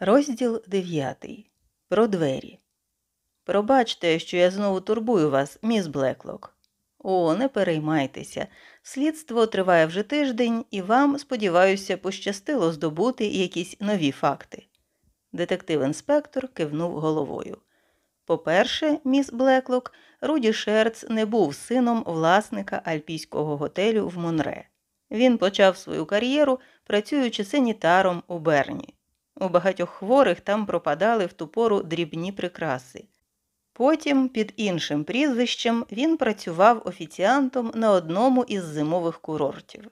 Розділ 9. Про двері. Пробачте, що я знову турбую вас, міс Блеклок. О, не переймайтеся. Слідство триває вже тиждень, і вам, сподіваюся, пощастило здобути якісь нові факти. Детектив-інспектор кивнув головою. По-перше, міс Блеклок, Руді Шерц не був сином власника альпійського готелю в Монре. Він почав свою кар'єру, працюючи санітаром у Берні. У багатьох хворих там пропадали в ту пору дрібні прикраси. Потім, під іншим прізвищем, він працював офіціантом на одному із зимових курортів.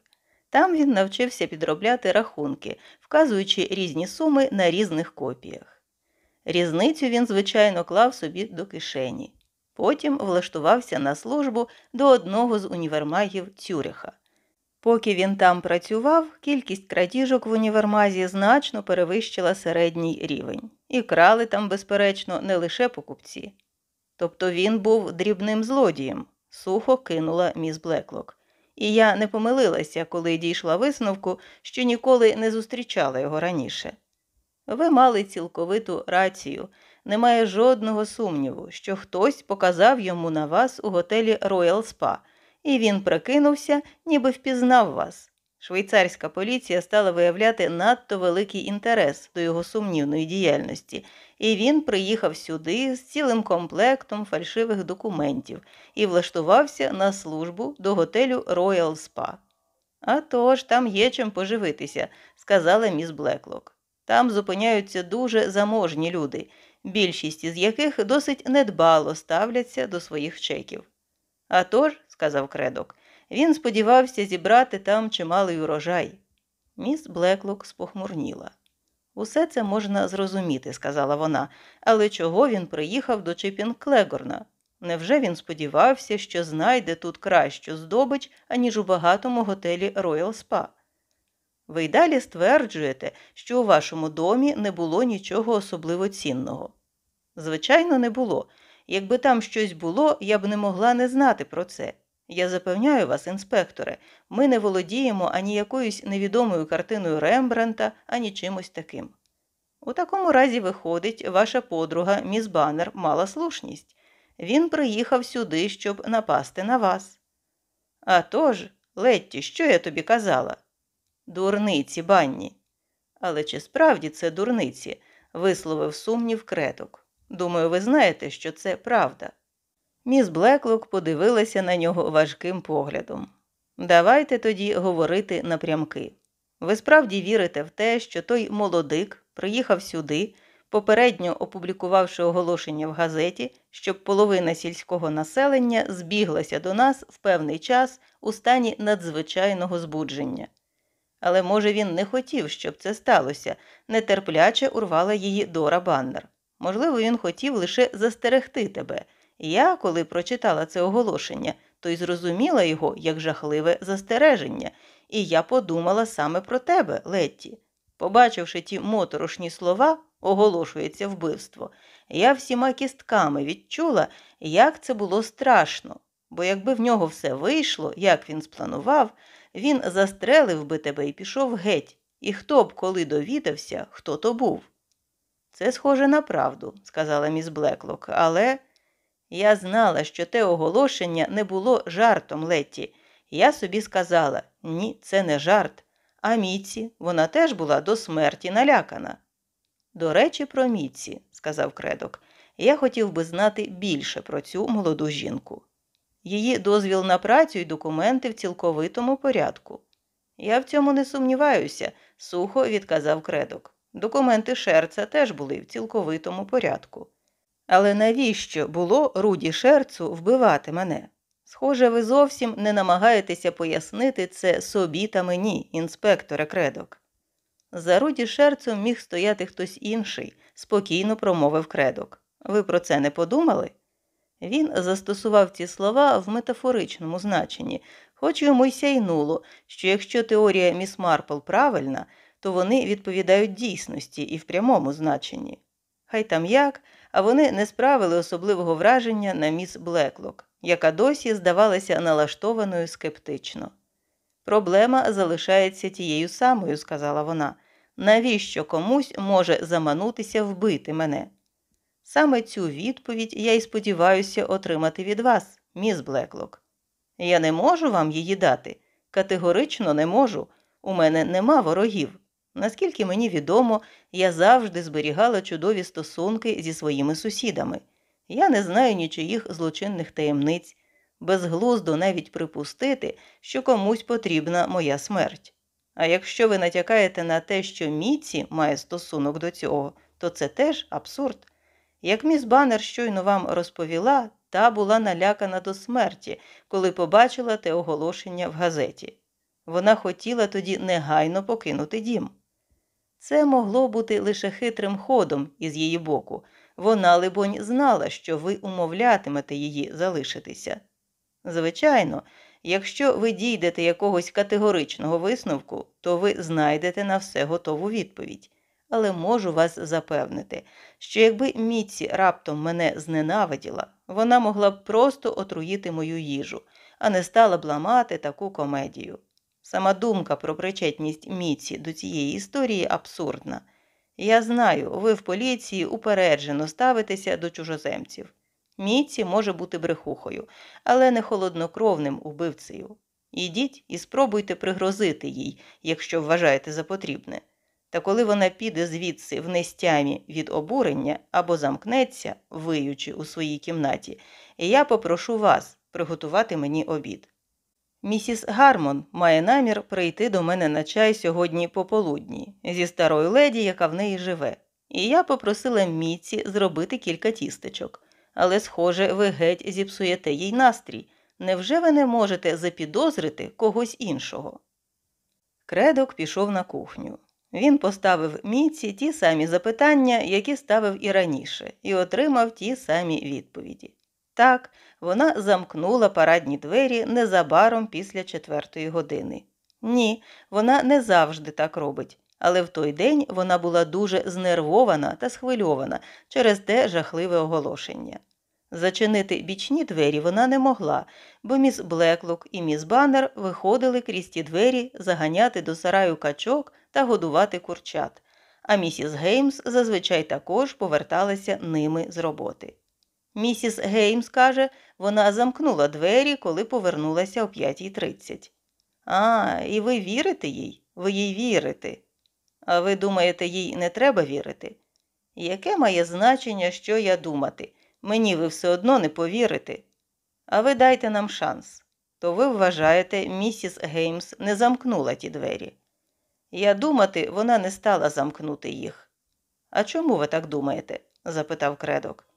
Там він навчився підробляти рахунки, вказуючи різні суми на різних копіях. Різницю він, звичайно, клав собі до кишені. Потім влаштувався на службу до одного з універмагів Цюриха. Поки він там працював, кількість крадіжок в універмазі значно перевищила середній рівень, і крали там, безперечно, не лише покупці. Тобто він був дрібним злодієм, сухо кинула міс Блеклок. І я не помилилася, коли дійшла висновку, що ніколи не зустрічала його раніше. Ви мали цілковиту рацію, немає жодного сумніву, що хтось показав йому на вас у готелі Royal Spa – і він прикинувся, ніби впізнав вас. Швейцарська поліція стала виявляти надто великий інтерес до його сумнівної діяльності, і він приїхав сюди з цілим комплектом фальшивих документів і влаштувався на службу до готелю Royal Spa. «А тож, там є чим поживитися, сказала міс Блеклок. Там зупиняються дуже заможні люди, більшість із яких досить недбало ставляться до своїх чеків. «Атож», – сказав Кредок, він сподівався зібрати там чималий урожай. Міс Блеклок спохмурніла. Усе це можна зрозуміти, сказала вона, але чого він приїхав до Чипін Клегорна? Невже він сподівався, що знайде тут кращу здобич, аніж у багатому готелі Роял Спа? Ви й далі стверджуєте, що у вашому домі не було нічого особливо цінного. Звичайно, не було. Якби там щось було, я б не могла не знати про це. Я запевняю вас, інспекторе, ми не володіємо ані якоюсь невідомою картиною Рембранта, ані чимось таким. У такому разі, виходить, ваша подруга, міс Баннер, мала слушність. Він приїхав сюди, щоб напасти на вас. «А тож, Летті, що я тобі казала? Дурниці, банні. Але чи справді це дурниці? висловив сумнів креток. Думаю, ви знаєте, що це правда. Міс Блеклок подивилася на нього важким поглядом. Давайте тоді говорити напрямки. Ви справді вірите в те, що той молодик приїхав сюди, попередньо опублікувавши оголошення в газеті, щоб половина сільського населення збіглася до нас в певний час у стані надзвичайного збудження. Але, може, він не хотів, щоб це сталося, нетерпляче урвала її Дора Баннер. Можливо, він хотів лише застерегти тебе. Я, коли прочитала це оголошення, то й зрозуміла його як жахливе застереження, і я подумала саме про тебе, Летті. Побачивши ті моторошні слова, оголошується вбивство, я всіма кістками відчула, як це було страшно, бо якби в нього все вийшло, як він спланував, він застрелив би тебе і пішов геть, і хто б коли довідався, хто то був. Це схоже на правду, сказала міс Блеклок, але я знала, що те оголошення не було жартом Летті. Я собі сказала ні, це не жарт. А Міці, вона теж була до смерті налякана. До речі, про Міці, сказав кредок, я хотів би знати більше про цю молоду жінку. Її дозвіл на працю і документи в цілковитому порядку. Я в цьому не сумніваюся, сухо відказав кредок. Документи шерца теж були в цілковитому порядку. Але навіщо було Руді Шерцу вбивати мене? Схоже, ви зовсім не намагаєтеся пояснити це собі та мені, інспекторе кредок. За Руді Шерцем міг стояти хтось інший, спокійно промовив кредок. Ви про це не подумали? Він застосував ці слова в метафоричному значенні, хоч йому й сяйнуло, що якщо теорія міс Марпл правильна, то вони відповідають дійсності і в прямому значенні. Хай там як, а вони не справили особливого враження на міс Блеклок, яка досі здавалася налаштованою скептично. Проблема залишається тією самою, сказала вона. навіщо комусь може заманутися вбити мене? Саме цю відповідь я й сподіваюся отримати від вас, міс Блеклок. Я не можу вам її дати, категорично не можу. У мене нема ворогів. Наскільки мені відомо, я завжди зберігала чудові стосунки зі своїми сусідами. Я не знаю нічиїх злочинних таємниць, безглуздо навіть припустити, що комусь потрібна моя смерть. А якщо ви натякаєте на те, що Міці має стосунок до цього, то це теж абсурд. Як міс Баннер щойно вам розповіла, та була налякана до смерті, коли побачила те оголошення в газеті. Вона хотіла тоді негайно покинути дім. Це могло бути лише хитрим ходом із її боку. Вона, либонь, знала, що ви умовлятимете її залишитися. Звичайно, якщо ви дійдете якогось категоричного висновку, то ви знайдете на все готову відповідь. Але можу вас запевнити, що якби Міці раптом мене зненавиділа, вона могла б просто отруїти мою їжу, а не стала б ламати таку комедію. Сама думка про причетність Міці до цієї історії абсурдна. Я знаю, ви в поліції упереджено ставитеся до чужоземців. Міці може бути брехухою, але не холоднокровним убивцею. Ідіть і спробуйте пригрозити їй, якщо вважаєте за потрібне. Та коли вона піде звідси в нестямі від обурення або замкнеться, виючи у своїй кімнаті, я попрошу вас приготувати мені обід. Місіс Гармон має намір прийти до мене на чай сьогодні пополудні зі старою леді, яка в неї живе, і я попросила Міці зробити кілька тістечок. Але, схоже, ви геть зіпсуєте їй настрій. Невже ви не можете запідозрити когось іншого? Кредок пішов на кухню. Він поставив Міці ті самі запитання, які ставив і раніше, і отримав ті самі відповіді. Так, вона замкнула парадні двері незабаром після четвертої години. Ні, вона не завжди так робить, але в той день вона була дуже знервована та схвильована через те жахливе оголошення. Зачинити бічні двері вона не могла, бо міс Блеклок і міс Баннер виходили крізь ті двері заганяти до сараю качок та годувати курчат, а місіс Геймс зазвичай також поверталася ними з роботи. Місіс Геймс каже, вона замкнула двері, коли повернулася о 5.30. А, і ви вірите їй? Ви їй вірите. А ви думаєте, їй не треба вірити? Яке має значення, що я думати? Мені ви все одно не повірите. А ви дайте нам шанс. То ви вважаєте, місіс Геймс не замкнула ті двері. Я думати, вона не стала замкнути їх. А чому ви так думаєте? запитав кредок.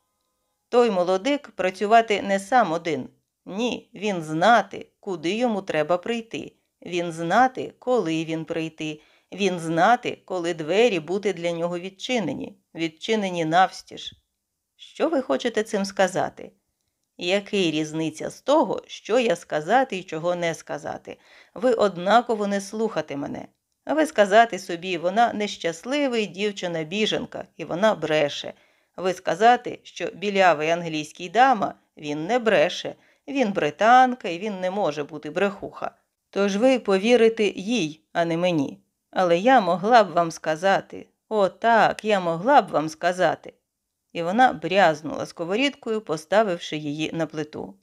Той молодик працювати не сам один. Ні, він знати, куди йому треба прийти. Він знати, коли він прийти. Він знати, коли двері бути для нього відчинені, відчинені навстіж. Що ви хочете цим сказати? Який різниця з того, що я сказати і чого не сказати? Ви однаково не слухати мене. А ви сказати собі, вона нещасливий дівчина біженка, і вона бреше. Ви сказати, що білявий англійський дама він не бреше, він британка і він не може бути брехуха. Тож ви повірите їй, а не мені. Але я могла б вам сказати, о, так, я могла б вам сказати. І вона брязнула сковорідкою, поставивши її на плиту.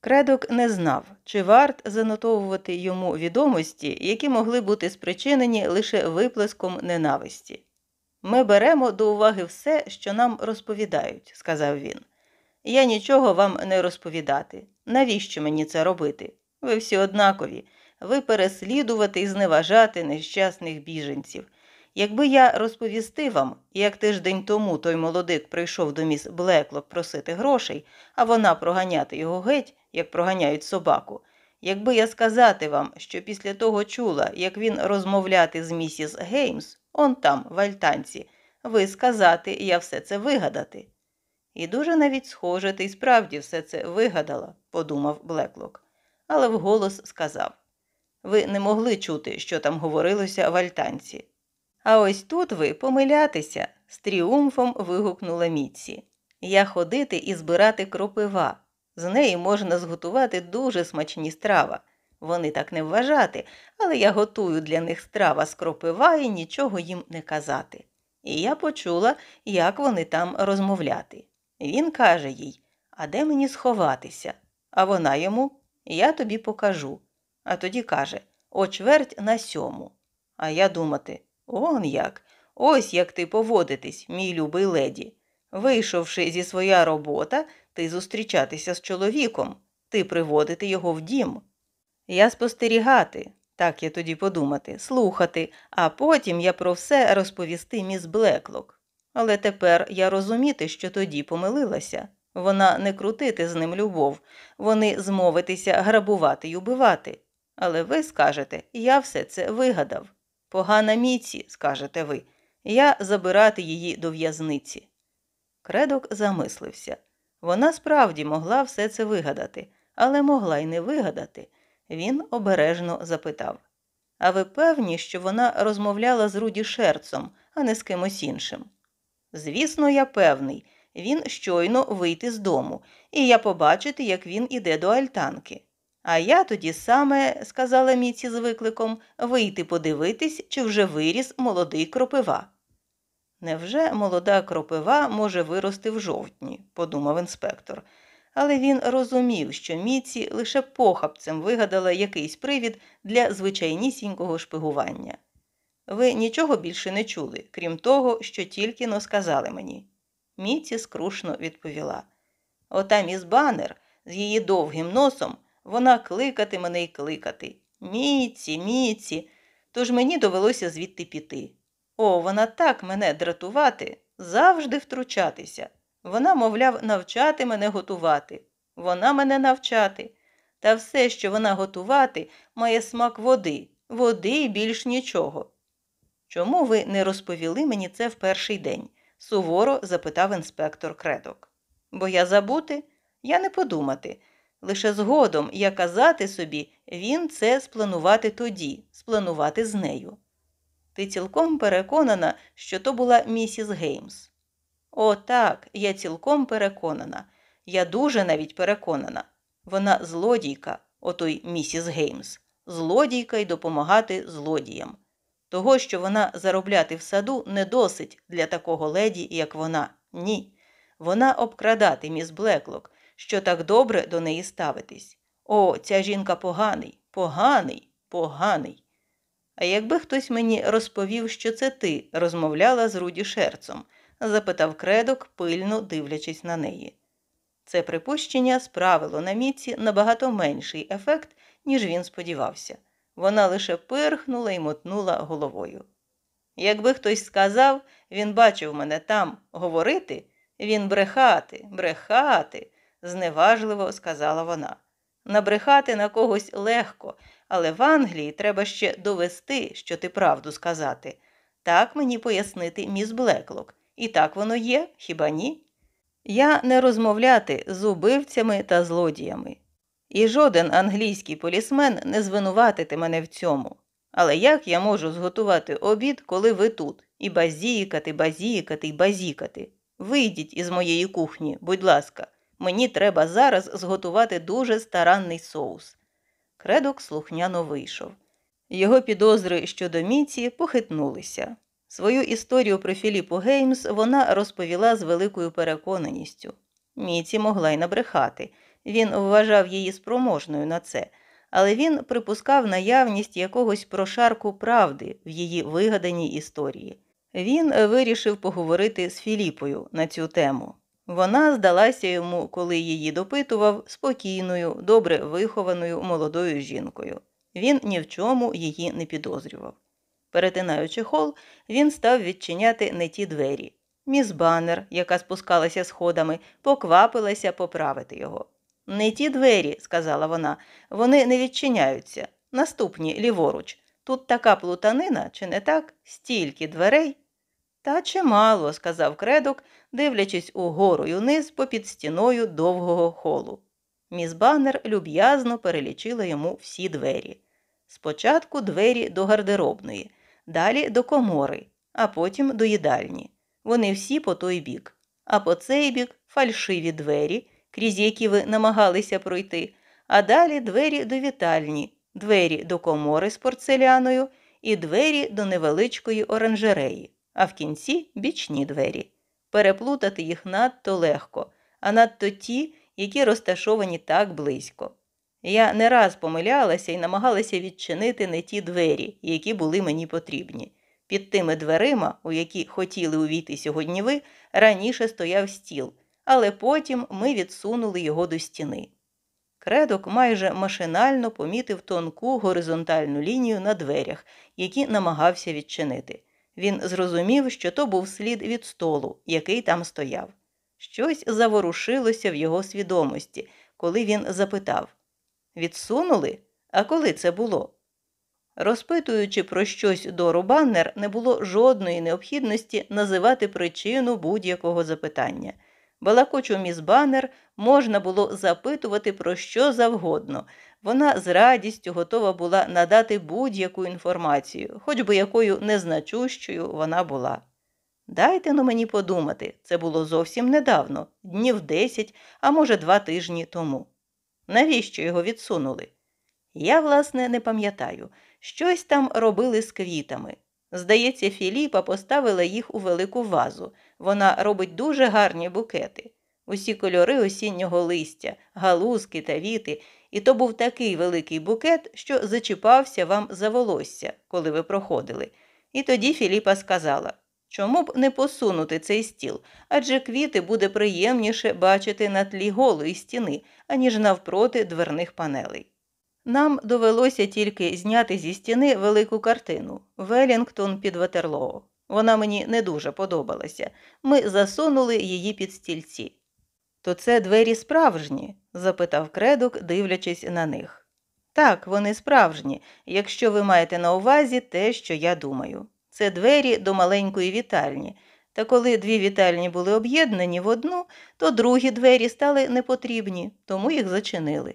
Кредок не знав, чи варт занотовувати йому відомості, які могли бути спричинені лише виплеском ненависті. Ми беремо до уваги все, що нам розповідають, сказав він. Я нічого вам не розповідати. Навіщо мені це робити? Ви всі однакові, ви переслідувати і зневажати нещасних біженців. Якби я розповісти вам, як тиждень тому той молодик прийшов до міс Блеклок просити грошей, а вона проганяти його геть, як проганяють собаку. Якби я сказати вам, що після того чула, як він розмовляти з місіс Геймс, он там, в альтанці, ви сказати, я все це вигадати. І дуже навіть схоже, ти справді все це вигадала, подумав Блеклок, але вголос сказав ви не могли чути, що там говорилося в альтанці. А ось тут ви помилятися, з тріумфом вигукнула Міці. Я ходити і збирати кропива. З неї можна зготувати дуже смачні страва. Вони так не вважати, але я готую для них страва з кропива і нічого їм не казати. І я почула, як вони там розмовляти. Він каже їй А де мені сховатися? А вона йому Я тобі покажу. А тоді каже О чверть на сьому. А я думати Он як. Ось як ти поводитись, мій любий леді. Вийшовши зі своя робота, ти зустрічатися з чоловіком, ти приводити його в дім. Я спостерігати, так я тоді подумати, слухати, а потім я про все розповісти міс Блеклок. Але тепер я розуміти, що тоді помилилася. Вона не крутити з ним любов, вони змовитися грабувати й убивати. Але ви скажете, я все це вигадав. Погана міці, скажете ви, я забирати її до в'язниці. Кредок замислився. Вона справді могла все це вигадати, але могла й не вигадати. Він обережно запитав А ви певні, що вона розмовляла з Руді Шерцом, а не з кимось іншим? Звісно, я певний. Він щойно вийти з дому, і я побачити, як він іде до альтанки. А я тоді саме, сказала Міці з викликом, вийти подивитись, чи вже виріс молодий кропива. Невже молода кропива може вирости в жовтні, подумав інспектор але він розумів, що Міці лише похапцем вигадала якийсь привід для звичайнісінького шпигування. Ви нічого більше не чули, крім того, що тільки но сказали мені. Міці скрушно відповіла. Ота міс Баннер з її довгим носом вона кликати мене й кликати. Міці, міці. Тож мені довелося звідти піти. О, вона так мене дратувати, завжди втручатися. Вона, мовляв, навчати мене готувати. Вона мене навчати. Та все, що вона готувати, має смак води, води і більш нічого. Чому ви не розповіли мені це в перший день? суворо запитав інспектор кредок. Бо я забути, я не подумати. Лише згодом я казати собі, він це спланувати тоді, спланувати з нею. Ти цілком переконана, що то була місіс Геймс. О, так, я цілком переконана. Я дуже навіть переконана. Вона злодійка, отой місіс Геймс, злодійка й допомагати злодіям. Того, що вона заробляти в саду, не досить для такого леді, як вона. Ні. Вона обкрадати міс Блеклок, що так добре до неї ставитись. О, ця жінка поганий, поганий, поганий. А якби хтось мені розповів, що це ти розмовляла з Руді Шерцом, запитав кредок, пильно дивлячись на неї. Це припущення справило на Міці набагато менший ефект, ніж він сподівався. Вона лише пирхнула і мотнула головою. Якби хтось сказав, він бачив мене там говорити, він брехати, брехати, зневажливо сказала вона. Набрехати на когось легко, але в Англії треба ще довести, що ти правду сказати. Так мені пояснити міс Блеклок, і так воно є, хіба ні? Я не розмовляти з убивцями та злодіями. І жоден англійський полісмен не звинуватити мене в цьому. Але як я можу зготувати обід, коли ви тут, і базікати, базікати базікати? Вийдіть із моєї кухні, будь ласка, мені треба зараз зготувати дуже старанний соус. Кредок слухняно вийшов. Його підозри щодо міці похитнулися. Свою історію про Філіпу Геймс вона розповіла з великою переконаністю. Міці могла й набрехати. Він вважав її спроможною на це, але він припускав наявність якогось прошарку правди в її вигаданій історії. Він вирішив поговорити з Філіпою на цю тему. Вона здалася йому, коли її допитував, спокійною, добре вихованою молодою жінкою. Він ні в чому її не підозрював. Перетинаючи хол, він став відчиняти не ті двері. Міс Баннер, яка спускалася сходами, поквапилася поправити його. Не ті двері, сказала вона, вони не відчиняються. Наступні ліворуч. Тут така плутанина, чи не так? Стільки дверей. Та чимало, сказав кредок, дивлячись угору й униз попід стіною довгого холу. Міс Баннер люб'язно перелічила йому всі двері. Спочатку двері до гардеробної далі до комори, а потім до їдальні. Вони всі по той бік, а по цей бік фальшиві двері, крізь які ви намагалися пройти, а далі двері до вітальні, двері до комори з порцеляною і двері до невеличкої оранжереї, а в кінці бічні двері. Переплутати їх надто легко, а надто ті, які розташовані так близько. Я не раз помилялася і намагалася відчинити не ті двері, які були мені потрібні. Під тими дверима, у які хотіли увійти сьогодні ви, раніше стояв стіл, але потім ми відсунули його до стіни. Кредок майже машинально помітив тонку горизонтальну лінію на дверях, які намагався відчинити. Він зрозумів, що то був слід від столу, який там стояв. Щось заворушилося в його свідомості, коли він запитав Відсунули? А коли це було? Розпитуючи про щось Дору Баннер, не було жодної необхідності називати причину будь-якого запитання. Балакочу міс Баннер можна було запитувати про що завгодно. Вона з радістю готова була надати будь-яку інформацію, хоч би якою незначущою вона була. Дайте ну мені подумати, це було зовсім недавно, днів десять, а може, два тижні тому. Навіщо його відсунули? Я, власне, не пам'ятаю. Щось там робили з квітами. Здається, Філіпа поставила їх у велику вазу. Вона робить дуже гарні букети. Усі кольори осіннього листя, галузки та віти, і то був такий великий букет, що зачіпався вам за волосся, коли ви проходили. І тоді Філіпа сказала чому б не посунути цей стіл, адже квіти буде приємніше бачити на тлі голої стіни, аніж навпроти дверних панелей. Нам довелося тільки зняти зі стіни велику картину Велінгтон під Ватерлоо. Вона мені не дуже подобалася. Ми засунули її під стільці. То це двері справжні? запитав кредок, дивлячись на них. Так, вони справжні, якщо ви маєте на увазі те, що я думаю. Це двері до маленької вітальні. Та коли дві вітальні були об'єднані в одну, то другі двері стали непотрібні, тому їх зачинили.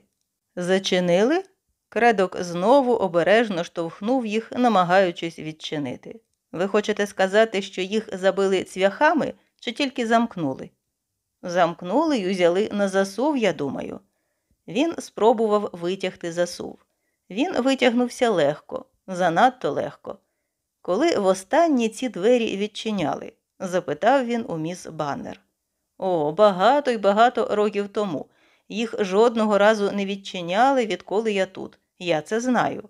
Зачинили? Кредок знову обережно штовхнув їх, намагаючись відчинити. Ви хочете сказати, що їх забили цвяхами чи тільки замкнули? Замкнули й узяли на засув, я думаю. Він спробував витягти засув. Він витягнувся легко, занадто легко. Коли востаннє ці двері відчиняли? Запитав він у міс Баннер. О, багато й багато років тому. Їх жодного разу не відчиняли, відколи я тут. Я це знаю.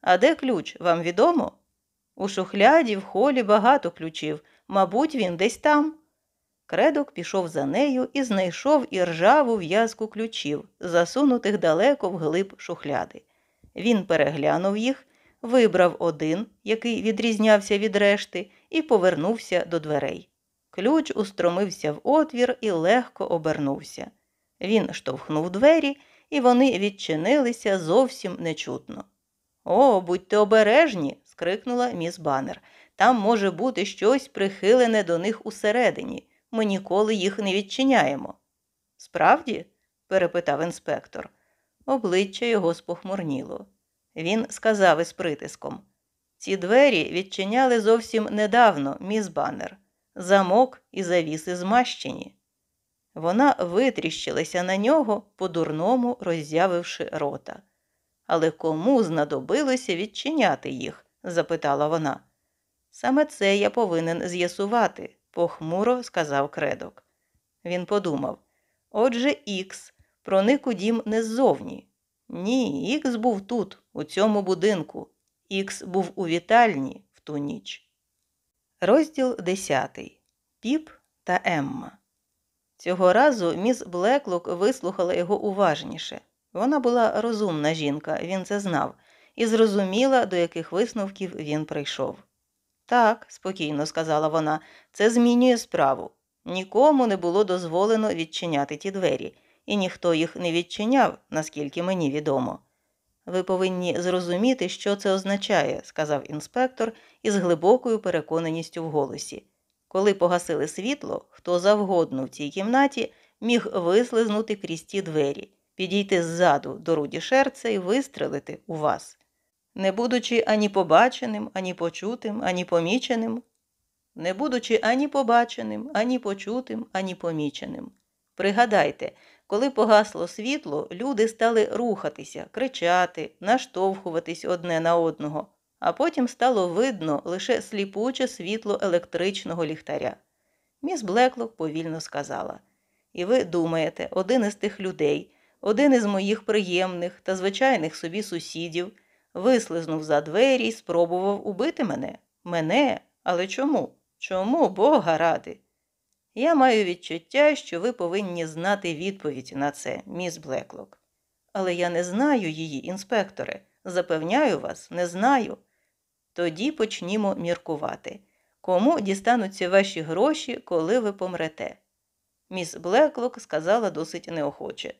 А де ключ, вам відомо? У шухляді в холі багато ключів. Мабуть, він десь там. Кредок пішов за нею і знайшов іржаву в'язку ключів, засунутих далеко в глиб шухляди. Він переглянув їх, вибрав один, який відрізнявся від решти, і повернувся до дверей. Ключ устромився в отвір і легко обернувся. Він штовхнув двері, і вони відчинилися зовсім нечутно. О, будьте обережні. скрикнула міс Баннер. Там може бути щось прихилене до них усередині. Ми ніколи їх не відчиняємо. Справді? перепитав інспектор. Обличчя його спохмурніло. Він сказав із притиском ці двері відчиняли зовсім недавно, міс Баннер. Замок і завіси змащені. Вона витріщилася на нього, по-дурному роззявивши рота. Але кому знадобилося відчиняти їх? запитала вона. Саме це я повинен з'ясувати, похмуро сказав кредок. Він подумав отже, Ікс проник у дім не ззовні. Ні, Ікс був тут, у цьому будинку. Ікс був у вітальні в ту ніч. Розділ 10. Піп та Емма. Цього разу міс Блеклок вислухала його уважніше. Вона була розумна жінка, він це знав, і зрозуміла, до яких висновків він прийшов. Так, спокійно сказала вона, це змінює справу. Нікому не було дозволено відчиняти ті двері, і ніхто їх не відчиняв, наскільки мені відомо. Ви повинні зрозуміти, що це означає, сказав інспектор із глибокою переконаністю в голосі. Коли погасили світло, хто завгодно в цій кімнаті міг вислизнути крізь ті двері, підійти ззаду до руді шерця і вистрелити у вас, не будучи ані побаченим, ані почутим, ані поміченим, не будучи ані побаченим, ані почутим, ані поміченим. Пригадайте, Коли погасло світло, люди стали рухатися, кричати, наштовхуватись одне на одного, а потім стало видно лише сліпуче світло електричного ліхтаря. Міс Блеклок повільно сказала І ви думаєте, один із тих людей, один із моїх приємних та звичайних собі сусідів, вислизнув за двері і спробував убити мене? Мене? Але чому? Чому, Бога ради? Я маю відчуття, що ви повинні знати відповідь на це, міс Блеклок. Але я не знаю її, інспекторе. Запевняю вас, не знаю. Тоді почнімо міркувати. Кому дістануться ваші гроші, коли ви помрете? Міс Блеклок сказала досить неохоче.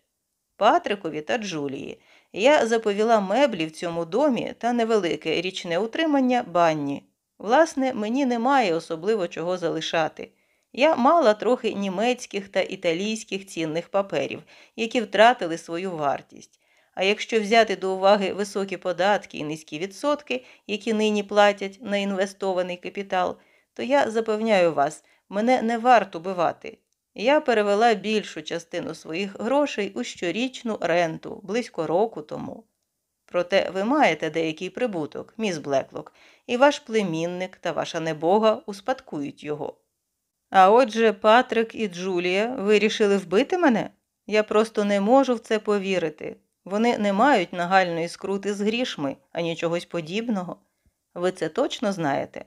Патрикові та Джулії. Я заповіла меблі в цьому домі та невелике річне утримання банні. Власне, мені немає особливо чого залишати. Я мала трохи німецьких та італійських цінних паперів, які втратили свою вартість. А якщо взяти до уваги високі податки і низькі відсотки, які нині платять на інвестований капітал, то я запевняю вас, мене не варто бивати. Я перевела більшу частину своїх грошей у щорічну ренту близько року тому. Проте ви маєте деякий прибуток, міс Блеклок, і ваш племінник та ваша небога успадкують його. А отже, Патрик і Джулія вирішили вбити мене? Я просто не можу в це повірити. Вони не мають нагальної скрути з грішми, ані чогось подібного. Ви це точно знаєте?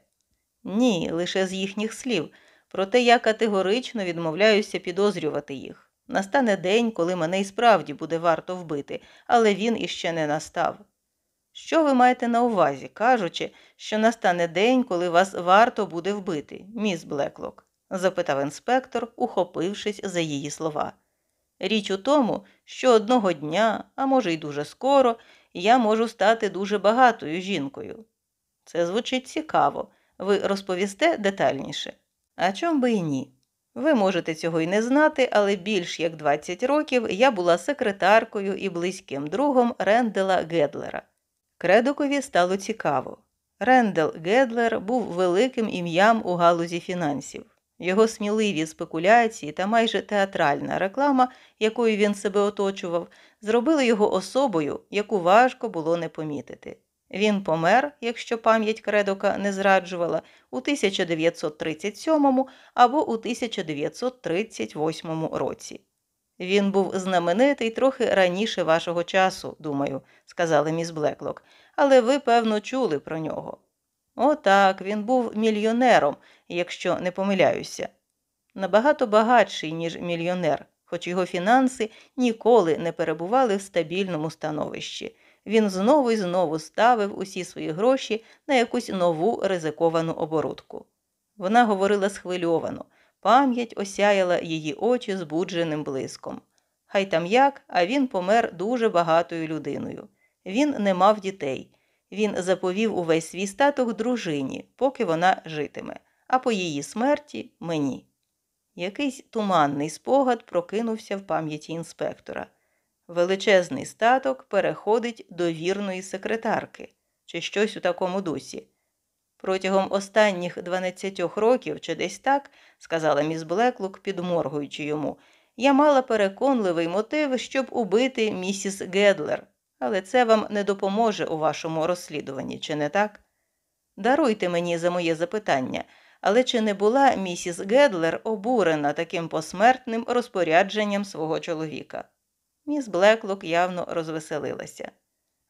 Ні, лише з їхніх слів. Проте я категорично відмовляюся підозрювати їх. Настане день, коли мене і справді буде варто вбити, але він іще не настав. Що ви маєте на увазі, кажучи, що настане день, коли вас варто буде вбити, міс Блеклок? Запитав інспектор, ухопившись за її слова. Річ у тому, що одного дня, а може й дуже скоро, я можу стати дуже багатою жінкою. Це звучить цікаво. Ви розповісте детальніше? А чом би і ні? Ви можете цього й не знати, але більш як 20 років я була секретаркою і близьким другом Рендела Гедлера. Кредокові стало цікаво. Рендел Гедлер був великим ім'ям у галузі фінансів. Його сміливі спекуляції та майже театральна реклама, якою він себе оточував, зробили його особою, яку важко було не помітити. Він помер, якщо пам'ять кредока не зраджувала, у 1937 або у 1938 році. Він був знаменитий трохи раніше вашого часу, думаю, сказала міс Блеклок, але ви, певно, чули про нього. Отак, він був мільйонером, якщо не помиляюся. Набагато багатший, ніж мільйонер, хоч його фінанси ніколи не перебували в стабільному становищі. Він знову і знову ставив усі свої гроші на якусь нову ризиковану оборудку. Вона говорила схвильовано, пам'ять осяяла її очі збудженим блиском. Хай там як, а він помер дуже багатою людиною. Він не мав дітей. Він заповів увесь свій статок дружині, поки вона житиме, а по її смерті мені. Якийсь туманний спогад прокинувся в пам'яті інспектора. Величезний статок переходить до вірної секретарки чи щось у такому дусі. Протягом останніх 12 років чи десь так, сказала міс Блеклук, підморгуючи йому, я мала переконливий мотив, щоб убити місіс Гедлер, але це вам не допоможе у вашому розслідуванні, чи не так? Даруйте мені за моє запитання, але чи не була місіс Гедлер обурена таким посмертним розпорядженням свого чоловіка? Міс Блеклок явно розвеселилася.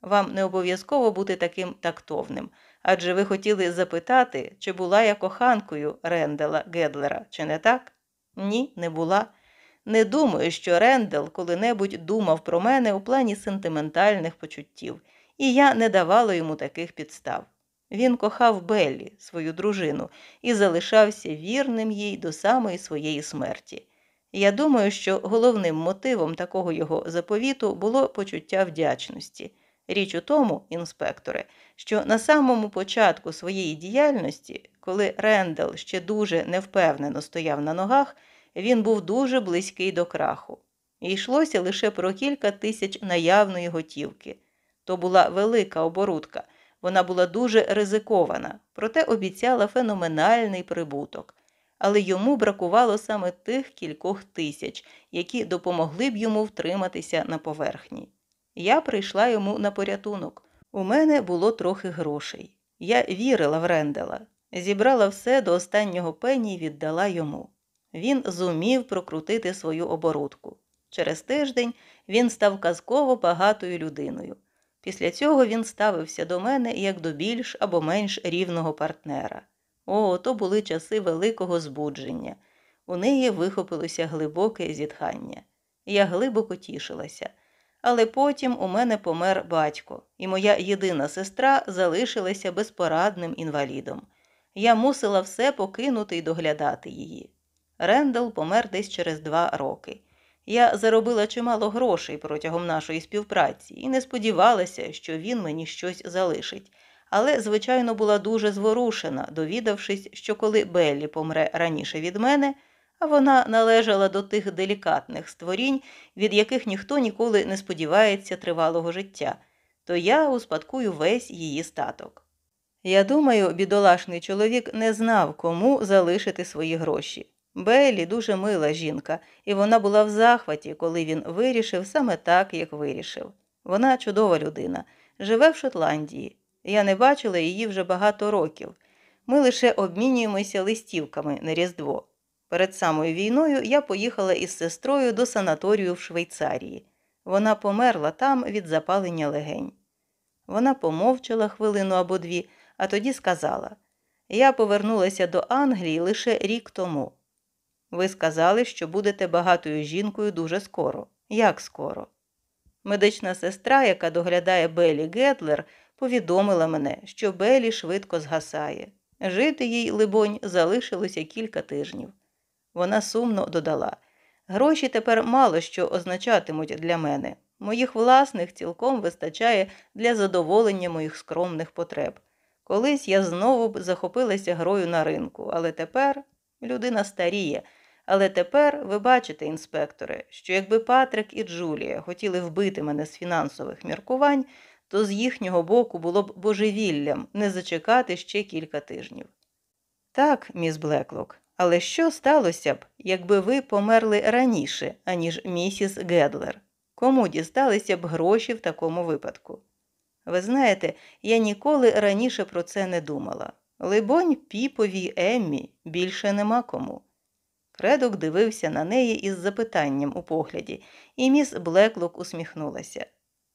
Вам не обов'язково бути таким тактовним, адже ви хотіли запитати, чи була я коханкою Рендела Гедлера, чи не так? Ні, не була. Не думаю, що Рендел коли-небудь думав про мене у плані сентиментальних почуттів, і я не давала йому таких підстав. Він кохав Беллі, свою дружину, і залишався вірним їй до самої своєї смерті. Я думаю, що головним мотивом такого його заповіту було почуття вдячності. Річ у тому, інспекторе, що на самому початку своєї діяльності, коли Рендел ще дуже невпевнено стояв на ногах, він був дуже близький до краху. І йшлося лише про кілька тисяч наявної готівки. То була велика оборудка, вона була дуже ризикована, проте обіцяла феноменальний прибуток. але йому бракувало саме тих кількох тисяч, які допомогли б йому втриматися на поверхні. Я прийшла йому на порятунок. У мене було трохи грошей. Я вірила в Рендела, зібрала все до останнього пені і віддала йому. Він зумів прокрутити свою оборудку. Через тиждень він став казково багатою людиною. Після цього він ставився до мене як до більш або менш рівного партнера. О, то були часи великого збудження. У неї вихопилося глибоке зітхання. Я глибоко тішилася. Але потім у мене помер батько, і моя єдина сестра залишилася безпорадним інвалідом. Я мусила все покинути і доглядати її. Рендел помер десь через два роки. Я заробила чимало грошей протягом нашої співпраці і не сподівалася, що він мені щось залишить. Але, звичайно, була дуже зворушена, довідавшись, що коли Беллі помре раніше від мене, а вона належала до тих делікатних створінь, від яких ніхто ніколи не сподівається тривалого життя, то я успадкую весь її статок. Я думаю, бідолашний чоловік не знав, кому залишити свої гроші. Беллі дуже мила жінка, і вона була в захваті, коли він вирішив саме так, як вирішив. Вона чудова людина, живе в Шотландії. Я не бачила її вже багато років. Ми лише обмінюємося листівками на Різдво. Перед самою війною я поїхала із сестрою до санаторію в Швейцарії. Вона померла там від запалення легень. Вона помовчала хвилину або дві, а тоді сказала Я повернулася до Англії лише рік тому. Ви сказали, що будете багатою жінкою дуже скоро. Як скоро? Медична сестра, яка доглядає Белі Гетлер, повідомила мене, що Белі швидко згасає. Жити їй, либонь, залишилося кілька тижнів. Вона сумно додала гроші тепер мало що означатимуть для мене. Моїх власних цілком вистачає для задоволення моїх скромних потреб. Колись я знову б захопилася грою на ринку, але тепер людина старіє. Але тепер ви бачите, інспекторе, що якби Патрик і Джулія хотіли вбити мене з фінансових міркувань, то з їхнього боку було б божевіллям не зачекати ще кілька тижнів. Так, міс Блеклок, але що сталося б, якби ви померли раніше, аніж місіс Гедлер? Кому дісталися б гроші в такому випадку? Ви знаєте, я ніколи раніше про це не думала. Либонь, піпові Еммі більше нема кому. Кредок дивився на неї із запитанням у погляді, і міс Блеклок усміхнулася.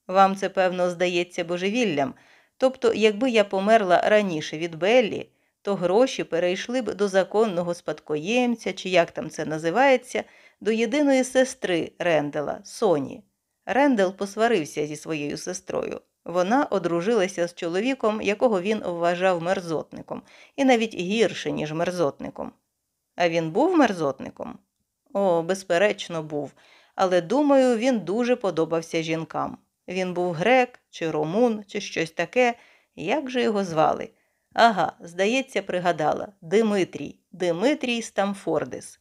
Вам це, певно, здається божевіллям. Тобто, якби я померла раніше від Беллі, то гроші перейшли б до законного спадкоємця, чи як там це називається, до єдиної сестри Рендела, Соні. Рендел посварився зі своєю сестрою. Вона одружилася з чоловіком, якого він вважав мерзотником, і навіть гірше, ніж мерзотником. А він був мерзотником? О, безперечно, був, але думаю, він дуже подобався жінкам. Він був грек, чи румун, чи щось таке. Як же його звали? Ага, здається, пригадала Димитрій, Димитрій Стамфордис.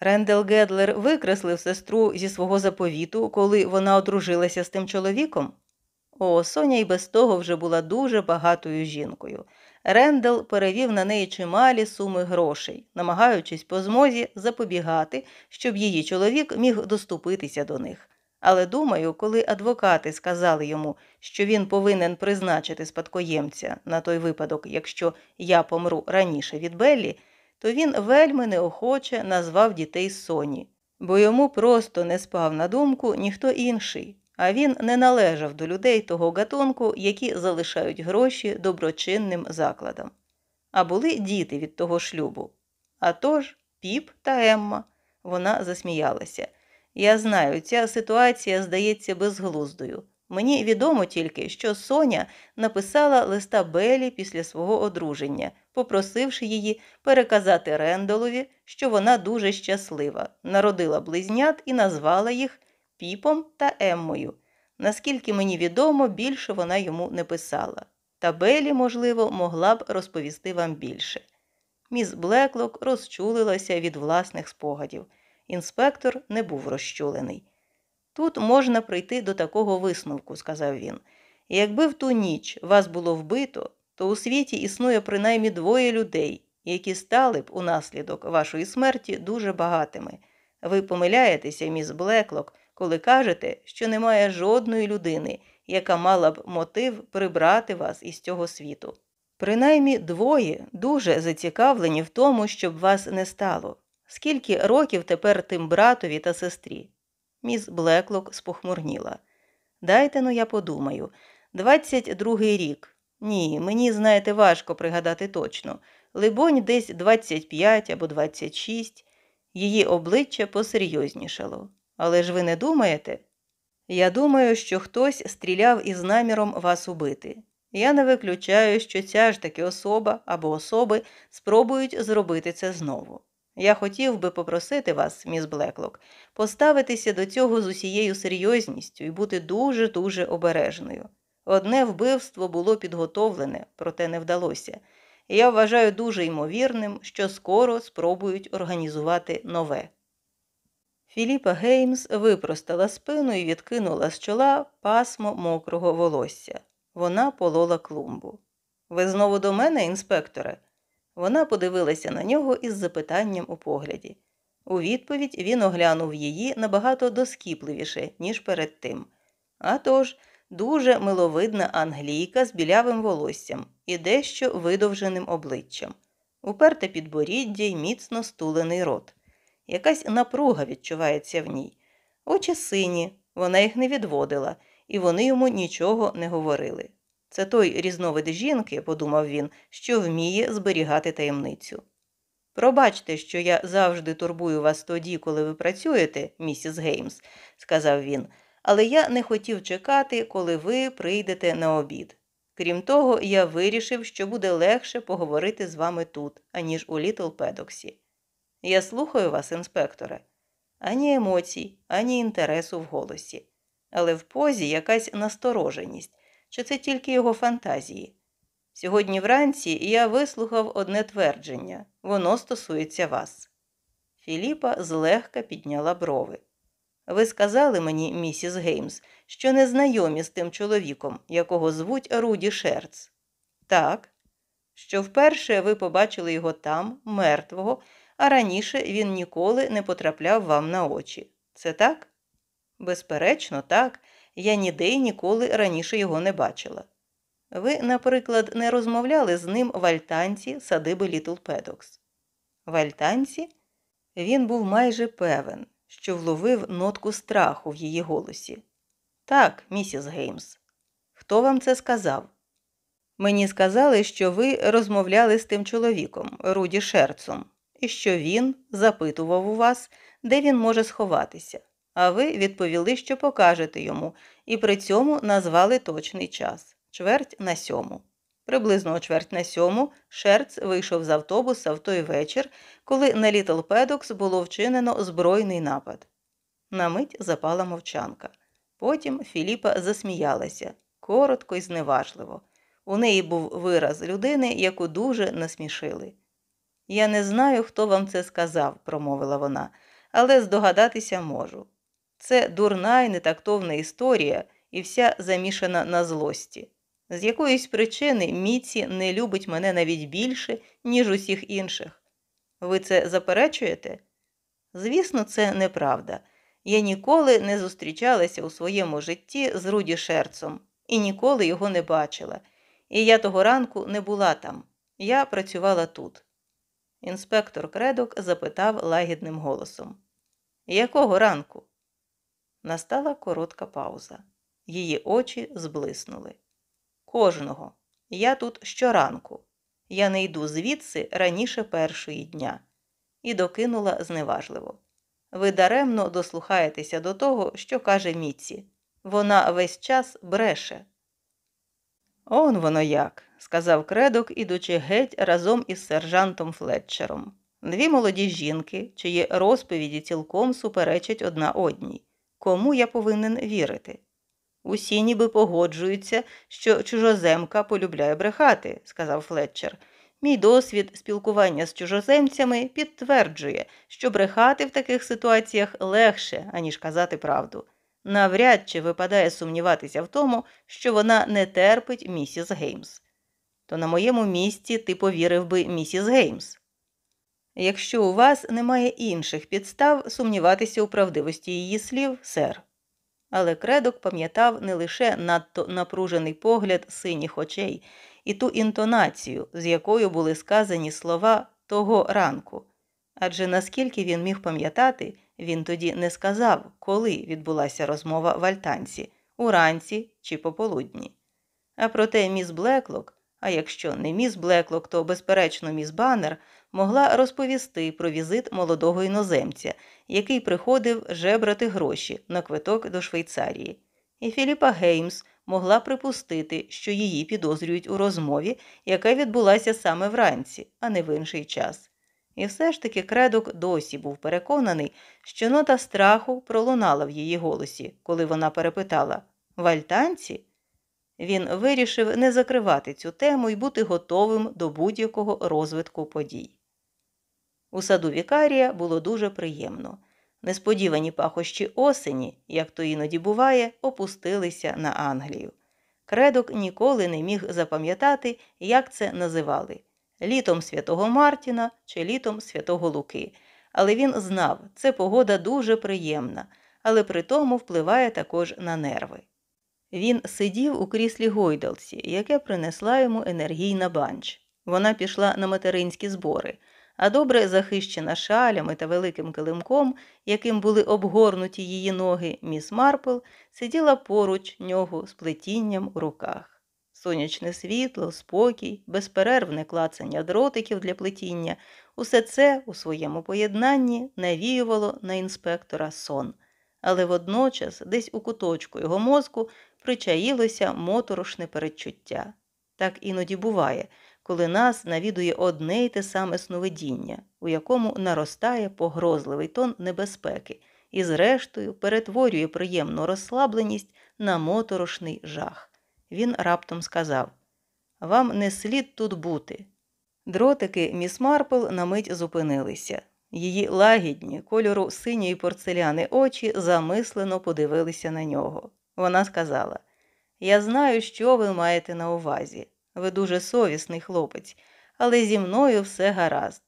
Рендел Гедлер викреслив сестру зі свого заповіту, коли вона одружилася з тим чоловіком. О, Соня й без того вже була дуже багатою жінкою. Рендел перевів на неї чималі суми грошей, намагаючись по змозі запобігати, щоб її чоловік міг доступитися до них. Але думаю, коли адвокати сказали йому, що він повинен призначити спадкоємця на той випадок, якщо я помру раніше від Беллі, то він вельми неохоче назвав дітей Соні, бо йому просто не спав на думку ніхто інший, а він не належав до людей того гатунку, які залишають гроші доброчинним закладам. А були діти від того шлюбу. А тож, піп та Емма. Вона засміялася. Я знаю, ця ситуація здається безглуздою. Мені відомо тільки, що Соня написала листа Белі після свого одруження, попросивши її переказати Рендолові, що вона дуже щаслива, народила близнят і назвала їх Піпом та Еммою. Наскільки мені відомо, більше вона йому не писала. Та Белі, можливо, могла б розповісти вам більше. Міс Блеклок розчулилася від власних спогадів. Інспектор не був розчулений. Тут можна прийти до такого висновку, сказав він. Якби в ту ніч вас було вбито, то у світі існує принаймні двоє людей, які стали б унаслідок вашої смерті дуже багатими. Ви помиляєтеся, міс Блеклок, коли кажете, що немає жодної людини, яка мала б мотив прибрати вас із цього світу. Принаймні двоє дуже зацікавлені в тому, щоб вас не стало. Скільки років тепер тим братові та сестрі? Міс Блеклок спохмурніла. Дайте ну, я подумаю. Двадцять другий рік. Ні, мені, знаєте, важко пригадати точно. Либонь, десь 25 або 26. Її обличчя посерйознішало. Але ж ви не думаєте? Я думаю, що хтось стріляв із наміром вас убити. Я не виключаю, що ця ж таки особа або особи спробують зробити це знову. Я хотів би попросити вас, міс Блеклок, поставитися до цього з усією серйозністю і бути дуже-дуже обережною. Одне вбивство було підготовлене, проте не вдалося. Я вважаю дуже ймовірним, що скоро спробують організувати нове. Філіпа Геймс випростала спину і відкинула з чола пасмо мокрого волосся. Вона полола клумбу. Ви знову до мене, інспекторе? Вона подивилася на нього із запитанням у погляді. У відповідь він оглянув її набагато доскіпливіше, ніж перед тим. А тож, дуже миловидна англійка з білявим волоссям і дещо видовженим обличчям, уперте підборіддя й міцно стулений рот. Якась напруга відчувається в ній. Очі сині, вона їх не відводила, і вони йому нічого не говорили. Це той різновид жінки, подумав він, що вміє зберігати таємницю. Пробачте, що я завжди турбую вас тоді, коли ви працюєте, місіс Геймс, сказав він, але я не хотів чекати, коли ви прийдете на обід. Крім того, я вирішив, що буде легше поговорити з вами тут, аніж у Літл Педоксі. Я слухаю вас, інспекторе, ані емоцій, ані інтересу в голосі, але в позі якась настороженість, чи це тільки його фантазії. Сьогодні вранці я вислухав одне твердження воно стосується вас. Філіпа злегка підняла брови. Ви сказали мені, місіс Геймс, що не знайомі з тим чоловіком, якого звуть Руді Шерц. Так, що вперше ви побачили його там, мертвого, а раніше він ніколи не потрапляв вам на очі. Це так? Безперечно, так. Я ніде й ніколи раніше його не бачила. Ви, наприклад, не розмовляли з ним в альтанці садиби Літл Педокс. В альтанці він був майже певен, що вловив нотку страху в її голосі. Так, місіс Геймс. Хто вам це сказав? Мені сказали, що ви розмовляли з тим чоловіком, Руді Шерцом, і що він запитував у вас, де він може сховатися, а ви відповіли, що покажете йому, і при цьому назвали точний час чверть на сьому. Приблизно о чверть на сьому Шерц вийшов з автобуса в той вечір, коли на Літл Педокс було вчинено збройний напад. На мить запала мовчанка. Потім Філіпа засміялася коротко і зневажливо. У неї був вираз людини, яку дуже насмішили. Я не знаю, хто вам це сказав, промовила вона, але здогадатися можу. Це дурна і нетактовна історія і вся замішана на злості. З якоїсь причини Міці не любить мене навіть більше, ніж усіх інших. Ви це заперечуєте? Звісно, це неправда. Я ніколи не зустрічалася у своєму житті з Руді Шерцом і ніколи його не бачила. І я того ранку не була там. Я працювала тут. Інспектор кредок запитав лагідним голосом. Якого ранку? Настала коротка пауза. Її очі зблиснули. Кожного. Я тут щоранку. Я не йду звідси раніше першої дня. І докинула зневажливо. Ви даремно дослухаєтеся до того, що каже Міці. Вона весь час бреше. Он воно як, сказав кредок, ідучи геть разом із сержантом Флетчером. Дві молоді жінки, чиї розповіді цілком суперечать одна одній. Кому я повинен вірити? Усі ніби погоджуються, що чужоземка полюбляє брехати, сказав Флетчер. Мій досвід спілкування з чужоземцями підтверджує, що брехати в таких ситуаціях легше, аніж казати правду. Навряд чи випадає сумніватися в тому, що вона не терпить місіс Геймс. То на моєму місці ти повірив би місіс Геймс. Якщо у вас немає інших підстав сумніватися у правдивості її слів, сер. Але Кредок пам'ятав не лише надто напружений погляд синіх очей і ту інтонацію, з якою були сказані слова того ранку. Адже наскільки він міг пам'ятати, він тоді не сказав, коли відбулася розмова в альтанці уранці чи пополудні. А проте міс Блеклок, а якщо не міс Блеклок, то, безперечно, міс Баннер, могла розповісти про візит молодого іноземця, який приходив жебрати гроші на квиток до Швейцарії. І Філіпа Геймс могла припустити, що її підозрюють у розмові, яка відбулася саме вранці, а не в інший час. І все ж таки кредок досі був переконаний, що нота страху пролунала в її голосі, коли вона перепитала в альтанці? Він вирішив не закривати цю тему і бути готовим до будь-якого розвитку подій. У саду Вікарія було дуже приємно. Несподівані пахощі осені, як то іноді буває, опустилися на Англію. Кредок ніколи не міг запам'ятати, як це називали літом святого Мартіна чи літом святого Луки. Але він знав, це погода дуже приємна, але при тому впливає також на нерви. Він сидів у кріслі гойдалці, яке принесла йому енергійна банч. Вона пішла на материнські збори, а добре захищена шалями та великим килимком, яким були обгорнуті її ноги, міс Марпл, сиділа поруч нього з плетінням у руках. Сонячне світло, спокій, безперервне клацання дротиків для плетіння усе це у своєму поєднанні навіювало на інспектора сон, але водночас, десь у куточку його мозку, причаїлося моторошне передчуття. Так іноді буває, коли нас навідує одне й те саме сновидіння, у якому наростає погрозливий тон небезпеки і, зрештою, перетворює приємну розслабленість на моторошний жах. Він раптом сказав Вам не слід тут бути. Дротики міс Марпл на мить зупинилися. Її лагідні, кольору синьої порцеляни очі замислено подивилися на нього. Вона сказала Я знаю, що ви маєте на увазі. Ви дуже совісний хлопець, але зі мною все гаразд.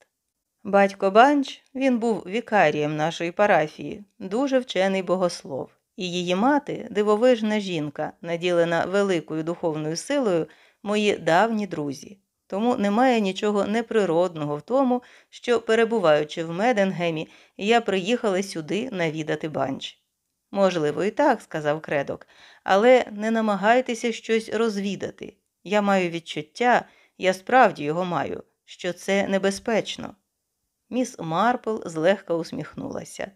Батько Банч, він був вікарієм нашої парафії, дуже вчений богослов, і її мати, дивовижна жінка, наділена великою духовною силою, мої давні друзі. Тому немає нічого неприродного в тому, що, перебуваючи в Меденгемі, я приїхала сюди навідати банч. Можливо, і так, сказав кредок, але не намагайтеся щось розвідати. Я маю відчуття, я справді його маю, що це небезпечно. Міс Марпл злегка усміхнулася.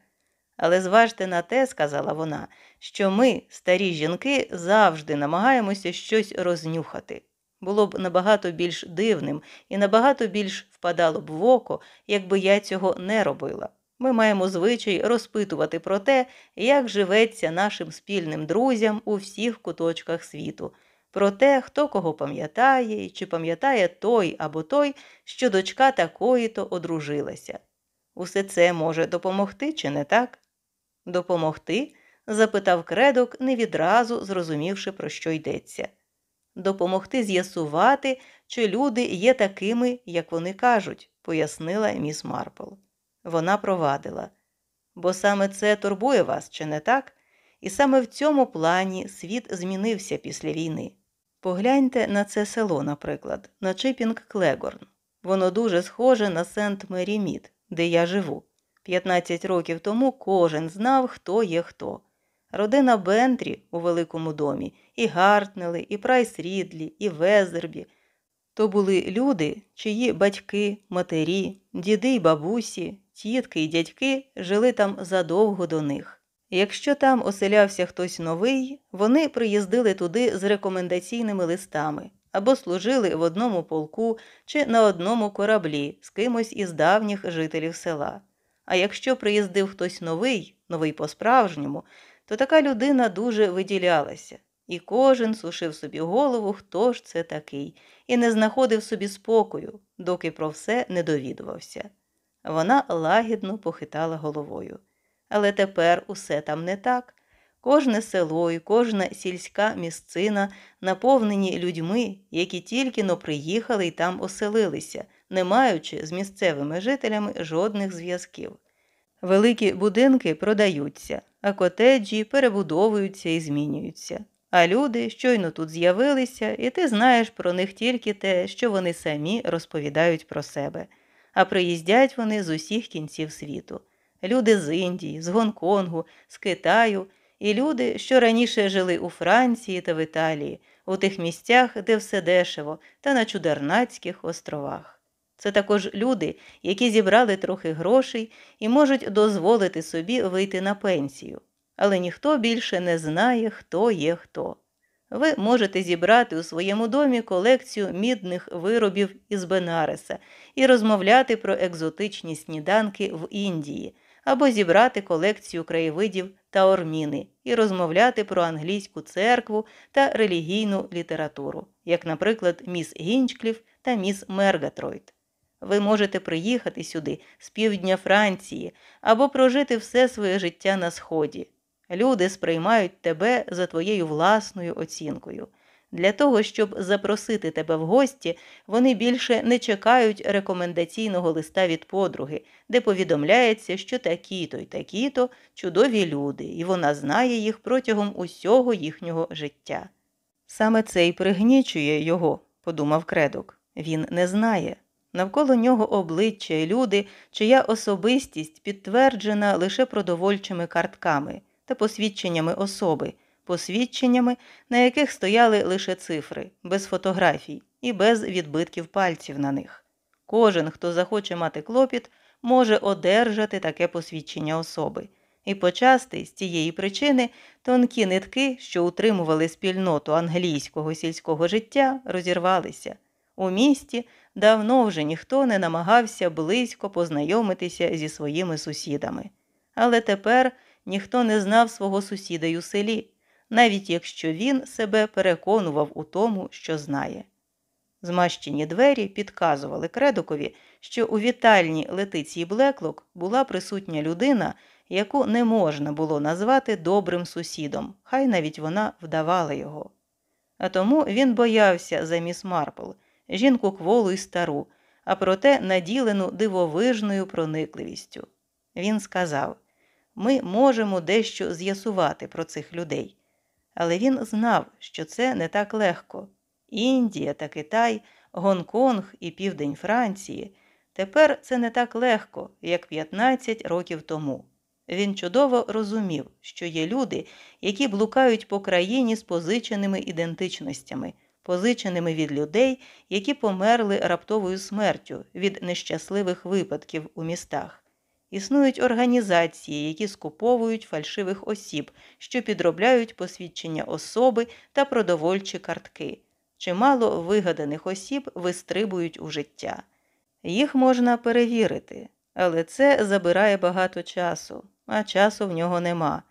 Але зважте на те, сказала вона, що ми, старі жінки, завжди намагаємося щось рознюхати. Було б набагато більш дивним і набагато більш впадало б в око, якби я цього не робила. Ми маємо звичай розпитувати про те, як живеться нашим спільним друзям у всіх куточках світу, про те, хто кого пам'ятає, і чи пам'ятає той або той, що дочка такої то одружилася. Усе це може допомогти, чи не так? Допомогти? запитав кредок, не відразу зрозумівши, про що йдеться. Допомогти з'ясувати, чи люди є такими, як вони кажуть, пояснила міс Марпл. Вона провадила. Бо саме це турбує вас, чи не так? І саме в цьому плані світ змінився після війни. Погляньте на це село, наприклад, на Чипінг Клегорн. Воно дуже схоже на Сент Мері Мід, де я живу. 15 років тому кожен знав, хто є хто. Родина Бентрі у великому домі, і Гартнели, і Прайс Рідлі, і Везербі. То були люди, чиї батьки, матері, діди й бабусі, тітки й дядьки жили там задовго до них. Якщо там оселявся хтось новий, вони приїздили туди з рекомендаційними листами або служили в одному полку чи на одному кораблі з кимось із давніх жителів села. А якщо приїздив хтось новий, новий по-справжньому, то така людина дуже виділялася, і кожен сушив собі голову, хто ж це такий, і не знаходив собі спокою, доки про все не довідувався. Вона лагідно похитала головою. Але тепер усе там не так. Кожне село і кожна сільська місцина наповнені людьми, які тільки но приїхали і там оселилися, не маючи з місцевими жителями жодних зв'язків. Великі будинки продаються, а котеджі перебудовуються і змінюються. А люди щойно тут з'явилися, і ти знаєш про них тільки те, що вони самі розповідають про себе, а приїздять вони з усіх кінців світу. Люди з Індії, з Гонконгу, з Китаю і люди, що раніше жили у Франції та в Італії, у тих місцях, де все дешево, та на Чудернацьких островах. Це також люди, які зібрали трохи грошей і можуть дозволити собі вийти на пенсію, але ніхто більше не знає, хто є хто. Ви можете зібрати у своєму домі колекцію мідних виробів із Бенареса і розмовляти про екзотичні сніданки в Індії, або зібрати колекцію краєвидів та орміни і розмовляти про англійську церкву та релігійну літературу, як, наприклад, міс Гінчкліф та міс Мергатройд. Ви можете приїхати сюди з півдня Франції або прожити все своє життя на Сході. Люди сприймають тебе за твоєю власною оцінкою. Для того, щоб запросити тебе в гості, вони більше не чекають рекомендаційного листа від подруги, де повідомляється, що такі-то й такі-то чудові люди, і вона знає їх протягом усього їхнього життя. Саме це й пригнічує його, подумав кредок. Він не знає. Навколо нього обличчя й люди, чия особистість підтверджена лише продовольчими картками та посвідченнями особи посвідченнями, на яких стояли лише цифри, без фотографій і без відбитків пальців на них. Кожен, хто захоче мати клопіт, може одержати таке посвідчення особи. І почасти з цієї причини тонкі нитки, що утримували спільноту англійського сільського життя, розірвалися. У місті давно вже ніхто не намагався близько познайомитися зі своїми сусідами. Але тепер ніхто не знав свого сусіда й у селі навіть якщо він себе переконував у тому, що знає. Змащені двері підказували кредокові, що у вітальні Летиції Блеклок була присутня людина, яку не можна було назвати добрим сусідом, хай навіть вона вдавала його. А тому він боявся за міс Марпл, жінку кволу й стару, а проте наділену дивовижною проникливістю. Він сказав ми можемо дещо з'ясувати про цих людей. Але він знав, що це не так легко. Індія та Китай, Гонконг і Південь Франції. Тепер це не так легко, як 15 років тому. Він чудово розумів, що є люди, які блукають по країні з позиченими ідентичностями, позиченими від людей, які померли раптовою смертю від нещасливих випадків у містах. Існують організації, які скуповують фальшивих осіб, що підробляють посвідчення особи та продовольчі картки. Чимало вигаданих осіб вистрибують у життя. Їх можна перевірити, але це забирає багато часу, а часу в нього нема,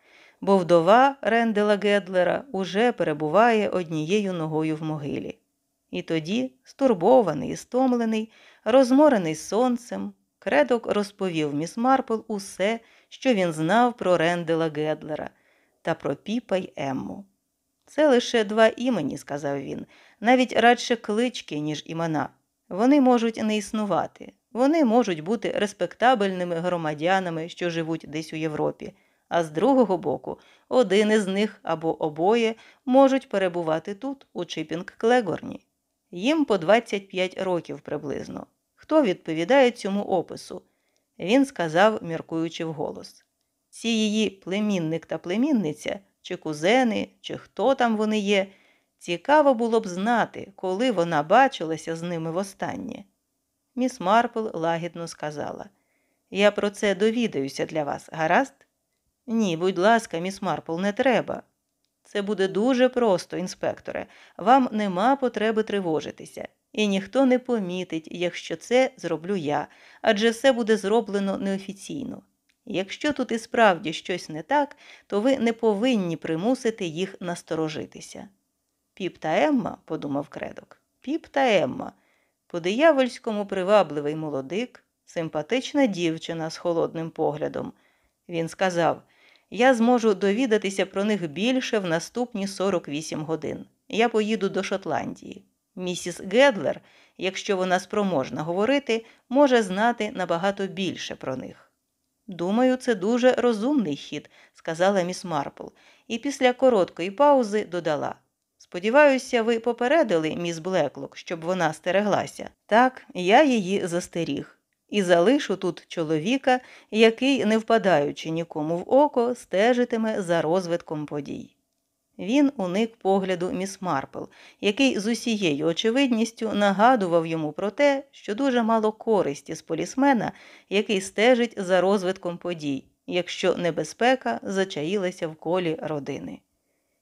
бо вдова Рендела Гедлера уже перебуває однією ногою в могилі. І тоді, стурбований стомлений, розморений сонцем, Кредок розповів міс Марпл усе, що він знав про Рендела Гедлера та про Піпа й Емму. Це лише два імені, сказав він, навіть радше клички, ніж імена. Вони можуть не існувати, вони можуть бути респектабельними громадянами, що живуть десь у Європі, а з другого боку, один із них або обоє можуть перебувати тут, у Чипінг Клегорні. Їм по 25 років приблизно. Хто відповідає цьому опису? Він сказав, міркуючи вголос. Ці її племінник та племінниця, чи кузени, чи хто там вони є. Цікаво було б знати, коли вона бачилася з ними востаннє. Міс Марпл лагідно сказала Я про це довідаюся для вас, гаразд? Ні, будь ласка, міс Марпл, не треба. Це буде дуже просто, інспекторе. Вам нема потреби тривожитися і ніхто не помітить, якщо це зроблю я, адже все буде зроблено неофіційно. Якщо тут і справді щось не так, то ви не повинні примусити їх насторожитися. Піп та Емма, подумав кредок, піп та Емма, по диявольському привабливий молодик, симпатична дівчина з холодним поглядом. Він сказав Я зможу довідатися про них більше в наступні 48 годин. Я поїду до Шотландії. Місіс Гедлер, якщо вона спроможна говорити, може знати набагато більше про них. Думаю, це дуже розумний хід, сказала міс Марпл, і після короткої паузи додала. Сподіваюся, ви попередили міс Блеклок, щоб вона стереглася. Так, я її застеріг. І залишу тут чоловіка, який, не впадаючи нікому в око, стежитиме за розвитком подій. Він уник погляду міс Марпл, який з усією очевидністю нагадував йому про те, що дуже мало користі з полісмена, який стежить за розвитком подій, якщо небезпека зачаїлася в колі родини.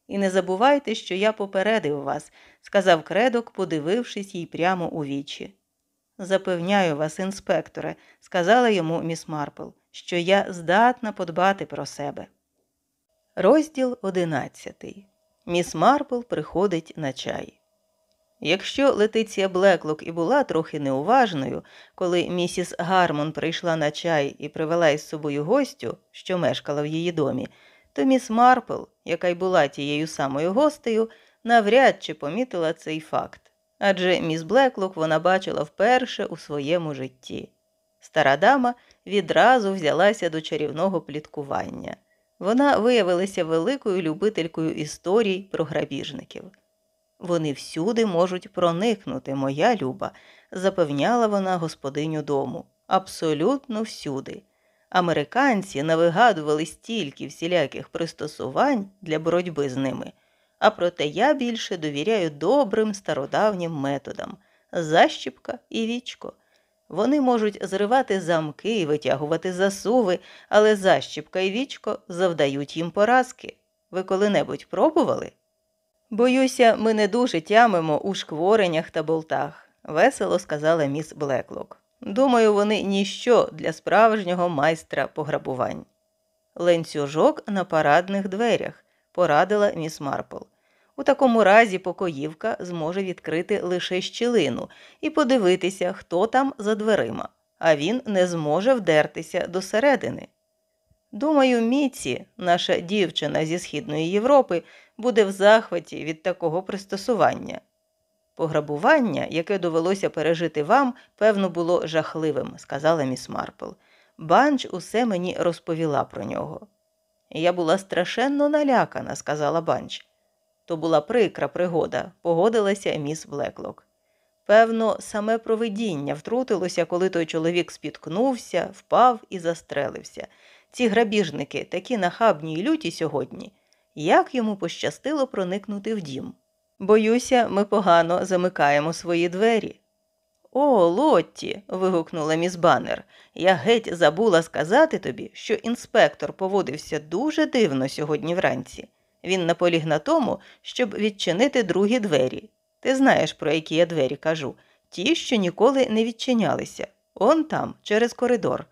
І не забувайте, що я попередив вас, сказав Кредок, подивившись їй прямо у вічі. Запевняю вас, інспекторе, сказала йому міс Марпл, що я здатна подбати про себе. Розділ одинадцятий. Міс Марпл приходить на чай. Якщо Летиція Блеклок і була трохи неуважною, коли місіс Гармон прийшла на чай і привела із собою гостю, що мешкала в її домі, то міс Марпл, яка й була тією самою гостею, навряд чи помітила цей факт. Адже міс Блеклок вона бачила вперше у своєму житті. Стара дама відразу взялася до чарівного пліткування. Вона виявилася великою любителькою історій про грабіжників. Вони всюди можуть проникнути, моя люба, запевняла вона господиню дому. Абсолютно всюди. Американці навигадували стільки всіляких пристосувань для боротьби з ними, а проте я більше довіряю добрим стародавнім методам защіпка і вічко. Вони можуть зривати замки і витягувати засуви, але защіпка і вічко завдають їм поразки. Ви коли-небудь пробували? Боюся, ми не дуже тямимо у шквореннях та болтах, весело сказала міс Блеклок. Думаю, вони ніщо для справжнього майстра пограбувань. Ленцюжок на парадних дверях, порадила міс Марпл. У такому разі покоївка зможе відкрити лише щілину і подивитися, хто там за дверима, а він не зможе вдертися досередини. Думаю, Міці, наша дівчина зі Східної Європи, буде в захваті від такого пристосування. Пограбування, яке довелося пережити вам, певно, було жахливим, сказала міс Марпл. Банч усе мені розповіла про нього. Я була страшенно налякана, сказала Банч. То була прикра пригода, погодилася міс Блеклок. Певно, саме провидіння втрутилося, коли той чоловік спіткнувся, впав і застрелився. Ці грабіжники такі нахабні й люті сьогодні. Як йому пощастило проникнути в дім? Боюся, ми погано замикаємо свої двері. О, Лотті. вигукнула міс Баннер. Я геть забула сказати тобі, що інспектор поводився дуже дивно сьогодні вранці. Він наполіг на тому, щоб відчинити другі двері. Ти знаєш, про які я двері кажу, ті, що ніколи не відчинялися. Он там, через коридор.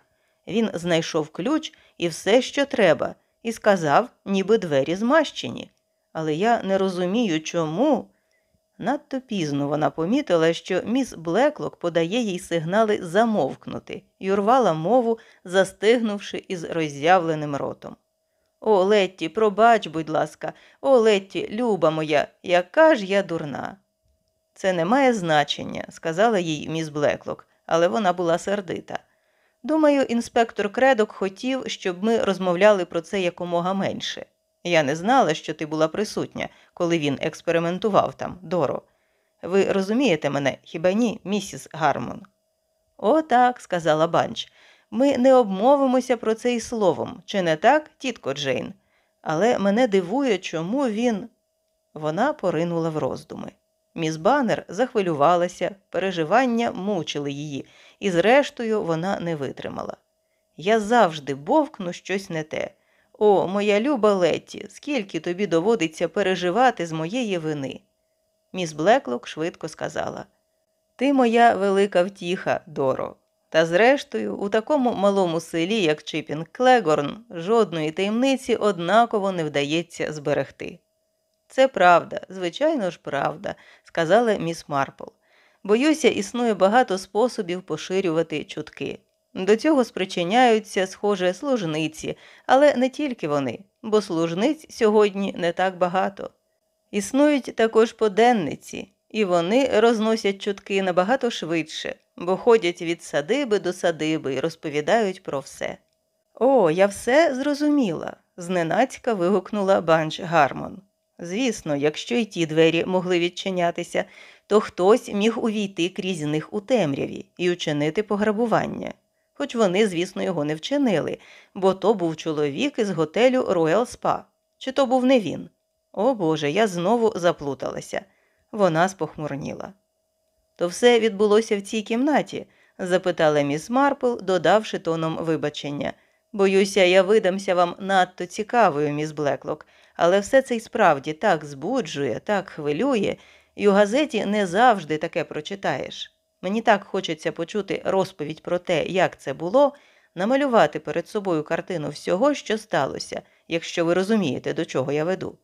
Він знайшов ключ і все, що треба, і сказав, ніби двері змащені. Але я не розумію, чому. Надто пізно вона помітила, що міс Блеклок подає їй сигнали замовкнути і урвала мову, застигнувши із роззявленим ротом. О, Летті, пробач, будь ласка, о, Летті, люба моя, яка ж я дурна. Це не має значення, сказала їй міс Блеклок, але вона була сердита. Думаю, інспектор Кредок хотів, щоб ми розмовляли про це якомога менше. Я не знала, що ти була присутня, коли він експериментував там, Доро. Ви розумієте мене, хіба ні, місіс Гармон? «О, так», – сказала Банч. Ми не обмовимося про це і словом, чи не так, тітко Джейн? Але мене дивує, чому він. Вона поринула в роздуми. Міс Баннер захвилювалася, переживання мучили її, і, зрештою, вона не витримала. Я завжди бовкну щось не те. О, моя люба Летті, скільки тобі доводиться переживати з моєї вини. Міс Блеклок швидко сказала Ти моя велика втіха, Доро. Та зрештою, у такому малому селі, як Чипін Клегорн, жодної таємниці однаково не вдається зберегти. Це правда, звичайно ж, правда, сказала міс Марпл. Боюся, існує багато способів поширювати чутки. До цього спричиняються, схоже, служниці, але не тільки вони, бо служниць сьогодні не так багато. Існують також поденниці, і вони розносять чутки набагато швидше, бо ходять від садиби до садиби і розповідають про все. О, я все зрозуміла, зненацька вигукнула банч Гармон. Звісно, якщо й ті двері могли відчинятися, то хтось міг увійти крізь них у темряві і учинити пограбування. Хоч вони, звісно, його не вчинили, бо то був чоловік із готелю Royal Spa. Чи то був не він? О Боже, я знову заплуталася. Вона спохмурніла. То все відбулося в цій кімнаті? запитала міс Марпл, додавши тоном вибачення. Боюся, я видамся вам надто цікавою, міс Блеклок, але все це й справді так збуджує, так хвилює, і у газеті не завжди таке прочитаєш. Мені так хочеться почути розповідь про те, як це було, намалювати перед собою картину всього, що сталося, якщо ви розумієте, до чого я веду.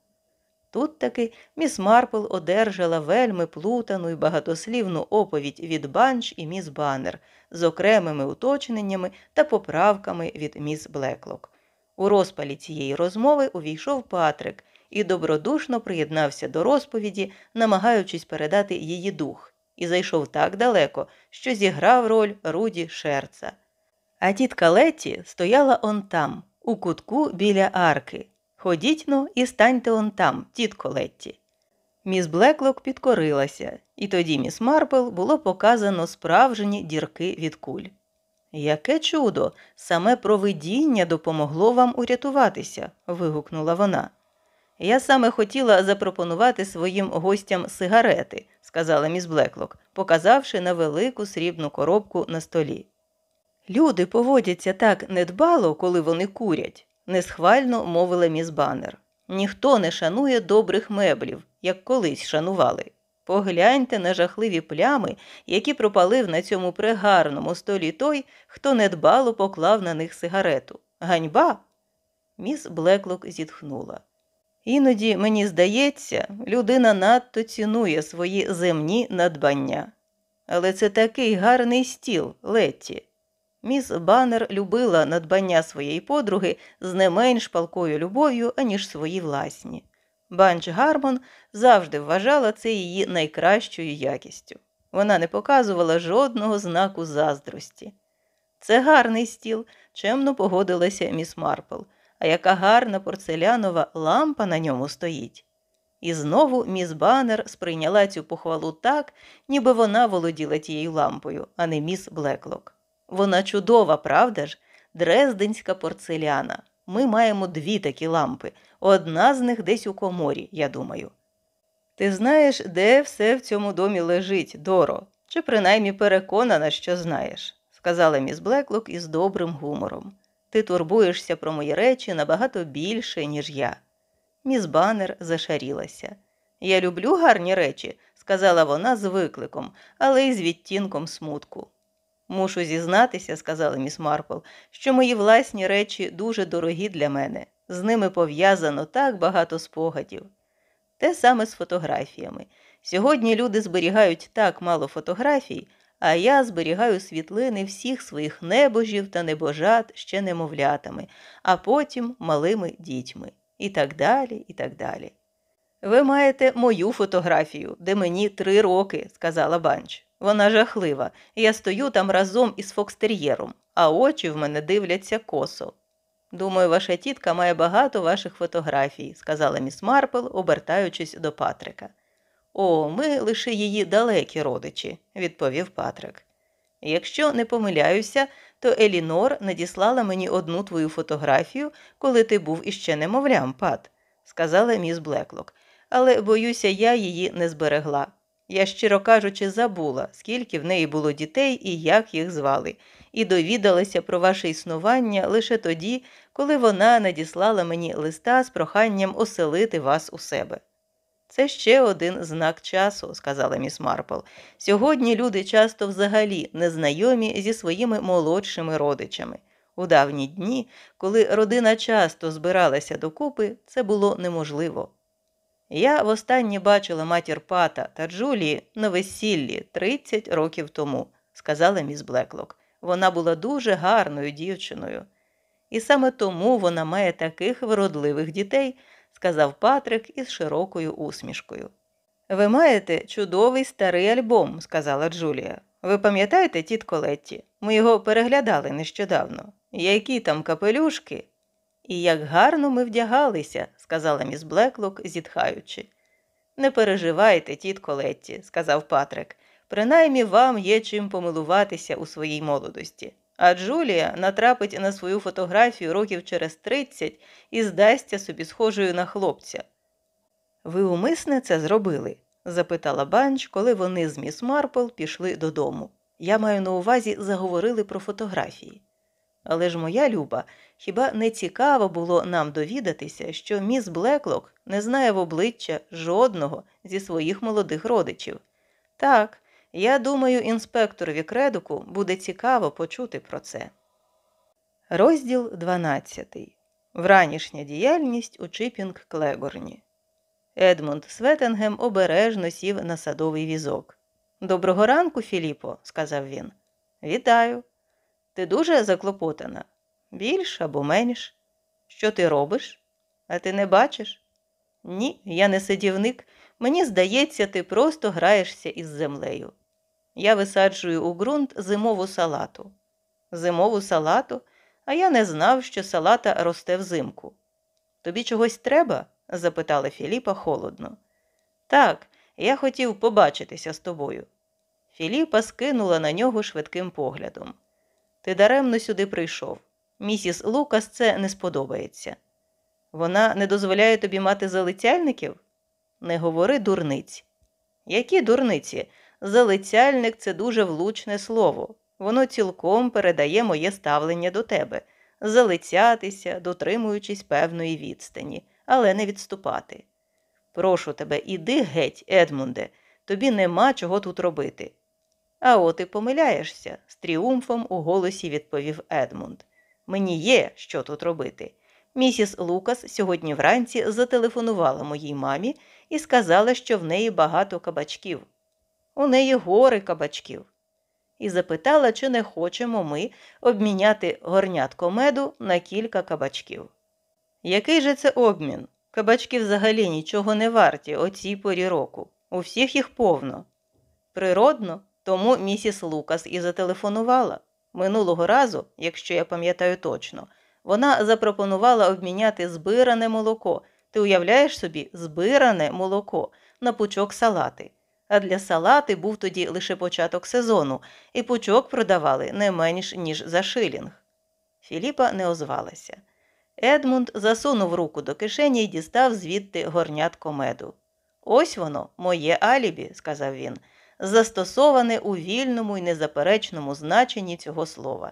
Тут таки міс Марпл одержала вельми плутану і багатослівну оповідь від Банч і міс Баннер з окремими уточненнями та поправками від міс Блеклок. У розпалі цієї розмови увійшов Патрик і добродушно приєднався до розповіді, намагаючись передати її дух, і зайшов так далеко, що зіграв роль Руді Шерца. А тітка Летті стояла он там, у кутку біля арки. Ходіть ну і станьте он там, тітко Летті. Міс Блеклок підкорилася, і тоді міс Марпл було показано справжні дірки від куль. Яке чудо, саме провидіння допомогло вам урятуватися, вигукнула вона. Я саме хотіла запропонувати своїм гостям сигарети, сказала міс Блеклок, показавши на велику срібну коробку на столі. Люди поводяться так недбало, коли вони курять, несхвально мовила міс Баннер. Ніхто не шанує добрих меблів, як колись шанували. Погляньте на жахливі плями, які пропалив на цьому прегарному столі той, хто недбало поклав на них сигарету. Ганьба. Міс Блеклок зітхнула. Іноді, мені здається, людина надто цінує свої земні надбання. Але це такий гарний стіл, Летті. Міс Баннер любила надбання своєї подруги з не менш палкою любов'ю, аніж свої власні. Банч Гармон завжди вважала це її найкращою якістю. Вона не показувала жодного знаку заздрості. Це гарний стіл, чемно погодилася міс Марпл, а яка гарна порцелянова лампа на ньому стоїть. І знову міс Баннер сприйняла цю похвалу так, ніби вона володіла тією лампою, а не міс Блеклок. Вона чудова, правда ж? Дрезденська порцеляна. Ми маємо дві такі лампи, одна з них десь у коморі, я думаю. Ти знаєш, де все в цьому домі лежить, Доро, чи принаймні переконана, що знаєш, сказала міс Блеклок із добрим гумором. Ти турбуєшся про мої речі набагато більше, ніж я. Міс Баннер зашарілася. Я люблю гарні речі, сказала вона з викликом, але й з відтінком смутку. Мушу зізнатися, сказала міс Марпл, що мої власні речі дуже дорогі для мене, з ними пов'язано так багато спогадів. Те саме з фотографіями. Сьогодні люди зберігають так мало фотографій, а я зберігаю світлини всіх своїх небожів та небожат ще немовлятами, а потім малими дітьми. І так далі, і так далі. Ви маєте мою фотографію, де мені три роки, сказала банч. Вона жахлива. Я стою там разом із фокстер'єром, а очі в мене дивляться косо. Думаю, ваша тітка має багато ваших фотографій, сказала міс Марпл, обертаючись до Патрика. О, ми лише її далекі родичі, відповів Патрик. Якщо не помиляюся, то Елінор надіслала мені одну твою фотографію, коли ти був іще немовлям, Пат, сказала міс Блеклок, але боюся, я її не зберегла. Я, щиро кажучи, забула, скільки в неї було дітей і як їх звали, і довідалася про ваше існування лише тоді, коли вона надіслала мені листа з проханням оселити вас у себе. Це ще один знак часу, сказала міс Марпл. Сьогодні люди часто взагалі незнайомі зі своїми молодшими родичами. У давні дні, коли родина часто збиралася докупи, це було неможливо. Я востаннє бачила матір Пата та Джулії на весіллі 30 років тому, сказала міс Блеклок. Вона була дуже гарною дівчиною. І саме тому вона має таких вродливих дітей, сказав Патрик із широкою усмішкою. Ви маєте чудовий старий альбом, сказала Джулія. Ви пам'ятаєте, тітко Летті? Ми його переглядали нещодавно. Які там капелюшки? І як гарно ми вдягалися, сказала міс Блеклок, зітхаючи. Не переживайте, тітко Летті, сказав Патрик. Принаймні вам є чим помилуватися у своїй молодості. А Джулія натрапить на свою фотографію років через тридцять і здасться собі схожою на хлопця. Ви умисне це зробили? запитала банч, коли вони з міс Марпл пішли додому. Я маю на увазі заговорили про фотографії. Але ж моя люба, хіба не цікаво було нам довідатися, що міс Блеклок не знає в обличчя жодного зі своїх молодих родичів? Так, я думаю, інспекторові кредику буде цікаво почути про це. Розділ 12. Вранішня діяльність у Чипінг Клегорні. Едмунд Светенгем обережно сів на садовий візок. Доброго ранку, Філіпо, сказав він. Вітаю. Ти дуже заклопотана? Більш або менш. Що ти робиш? А ти не бачиш? Ні, я не сидівник. Мені здається, ти просто граєшся із землею. Я висаджую у ґрунт зимову салату. Зимову салату, а я не знав, що салата росте взимку. Тобі чогось треба? запитала Філіпа холодно. Так, я хотів побачитися з тобою. Філіпа скинула на нього швидким поглядом. Ти даремно сюди прийшов. Місіс Лукас це не сподобається. Вона не дозволяє тобі мати залицяльників? Не говори дурниць. Які дурниці? Залицяльник це дуже влучне слово. Воно цілком передає моє ставлення до тебе залицятися, дотримуючись певної відстані, але не відступати. Прошу тебе, іди геть, Едмунде, тобі нема чого тут робити. А от і помиляєшся, з тріумфом у голосі відповів Едмунд. Мені є що тут робити. Місіс Лукас сьогодні вранці зателефонувала моїй мамі і сказала, що в неї багато кабачків. У неї гори кабачків. І запитала, чи не хочемо ми обміняти горнятко меду на кілька кабачків. Який же це обмін? Кабачки взагалі нічого не варті о цій порі року. У всіх їх повно. Природно, тому місіс Лукас і зателефонувала. Минулого разу, якщо я пам'ятаю точно, вона запропонувала обміняти збиране молоко. Ти уявляєш собі, збиране молоко на пучок салати. А для салати був тоді лише початок сезону, і пучок продавали не менш ніж за шилінг. Філіпа не озвалася. Едмунд засунув руку до кишені і дістав звідти горнятко меду. Ось воно, моє алібі, сказав він, застосоване у вільному і незаперечному значенні цього слова.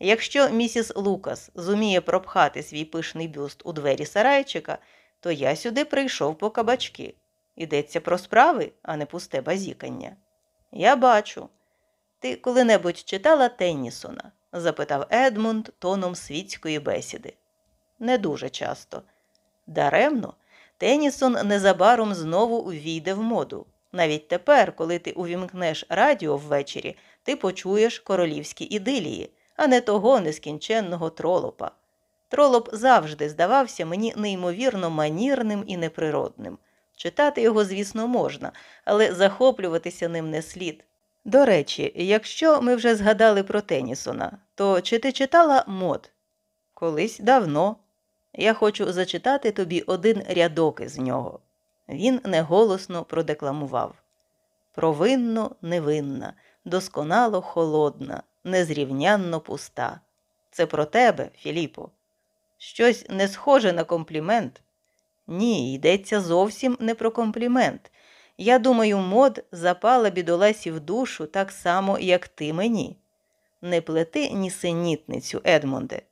Якщо місіс Лукас зуміє пропхати свій пишний бюст у двері сарайчика, то я сюди прийшов по кабачки. Йдеться про справи, а не пусте базікання. Я бачу. Ти коли-небудь читала Теннісона? запитав Едмунд тоном світської бесіди. Не дуже часто. Даремно, Тенісон незабаром знову увійде в моду. Навіть тепер, коли ти увімкнеш радіо ввечері, ти почуєш королівські ідилії, а не того нескінченного тролопа. Тролоп завжди здавався мені неймовірно манірним і неприродним. Читати його, звісно, можна, але захоплюватися ним не слід. До речі, якщо ми вже згадали про Теннісона, то чи ти читала мод? Колись давно. Я хочу зачитати тобі один рядок із нього. Він неголосно продекламував Провинно невинна, досконало холодна, незрівнянно пуста. Це про тебе, Філіпо. Щось не схоже на комплімент. Ні, йдеться зовсім не про комплімент. Я думаю, мод запала бідоласі в душу так само, як ти мені. Не плети нісенітницю, Едмонде.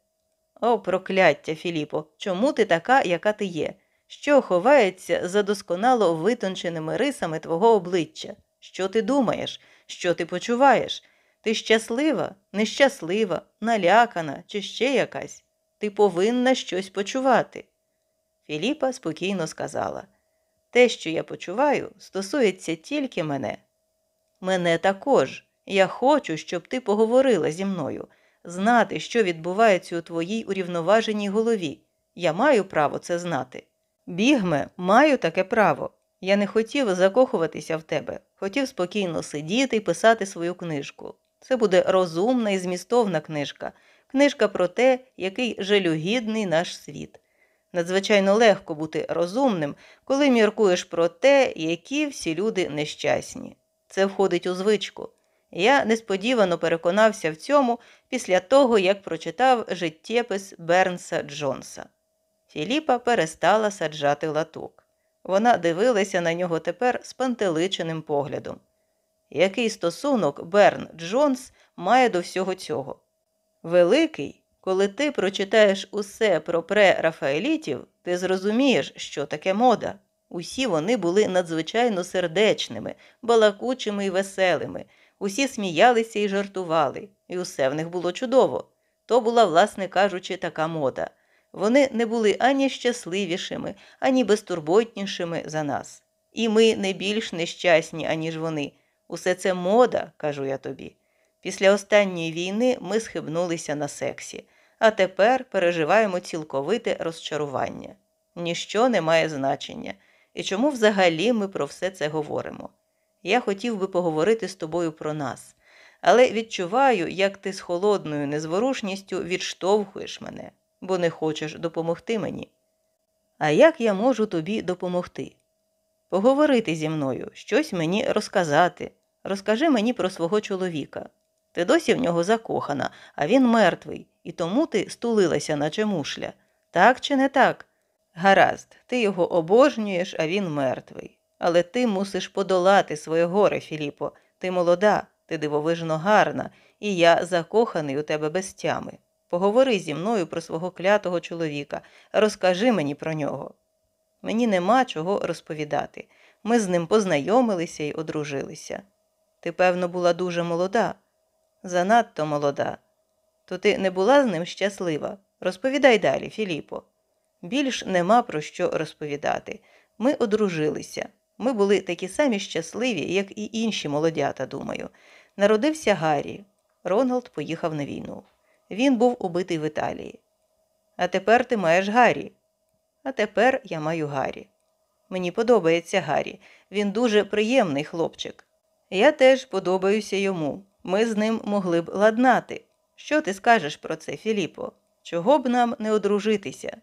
О, прокляття, Філіпо, чому ти така, яка ти є? Що ховається за досконало витонченими рисами твого обличчя? Що ти думаєш? Що ти почуваєш? Ти щаслива, нещаслива, налякана чи ще якась? Ти повинна щось почувати. Філіпа спокійно сказала те, що я почуваю, стосується тільки мене. Мене також. Я хочу, щоб ти поговорила зі мною, знати, що відбувається у твоїй урівноваженій голові. Я маю право це знати. Бігме, маю таке право. Я не хотів закохуватися в тебе, хотів спокійно сидіти і писати свою книжку. Це буде розумна і змістовна книжка, книжка про те, який жалюгідний наш світ. Надзвичайно легко бути розумним, коли міркуєш про те, які всі люди нещасні. Це входить у звичку. Я несподівано переконався в цьому після того, як прочитав життєпис Бернса Джонса. Філіпа перестала саджати латок. Вона дивилася на нього тепер з пантеличеним поглядом. Який стосунок Берн Джонс має до всього цього? Великий, коли ти прочитаєш усе про прерафаелітів, ти зрозумієш, що таке мода. Усі вони були надзвичайно сердечними, балакучими і веселими, усі сміялися і жартували, і усе в них було чудово. То була, власне кажучи, така мода. Вони не були ані щасливішими, ані безтурботнішими за нас. І ми не більш нещасні, аніж вони. Усе це мода, кажу я тобі. Після останньої війни ми схибнулися на сексі, а тепер переживаємо цілковите розчарування. Ніщо не має значення. І чому взагалі ми про все це говоримо? Я хотів би поговорити з тобою про нас, але відчуваю, як ти з холодною незворушністю відштовхуєш мене, бо не хочеш допомогти мені. А як я можу тобі допомогти? Поговорити зі мною, щось мені розказати. Розкажи мені про свого чоловіка. Ти досі в нього закохана, а він мертвий, і тому ти стулилася, наче мушля. Так чи не так? Гаразд, ти його обожнюєш, а він мертвий. Але ти мусиш подолати своє горе, Філіпо. Ти молода, ти дивовижно гарна, і я закоханий у тебе без тями. Поговори зі мною про свого клятого чоловіка, розкажи мені про нього. Мені нема чого розповідати. Ми з ним познайомилися і одружилися. Ти, певно, була дуже молода, занадто молода. То ти не була з ним щаслива. Розповідай далі, Філіпо. Більш нема про що розповідати. Ми одружилися. Ми були такі самі щасливі, як і інші молодята, думаю. Народився Гаррі. Роналд поїхав на війну. Він був убитий в Італії. А тепер ти маєш Гаррі. А тепер я маю Гаррі. Мені подобається Гаррі. Він дуже приємний хлопчик. Я теж подобаюся йому. Ми з ним могли б ладнати. Що ти скажеш про це, Філіпо? Чого б нам не одружитися?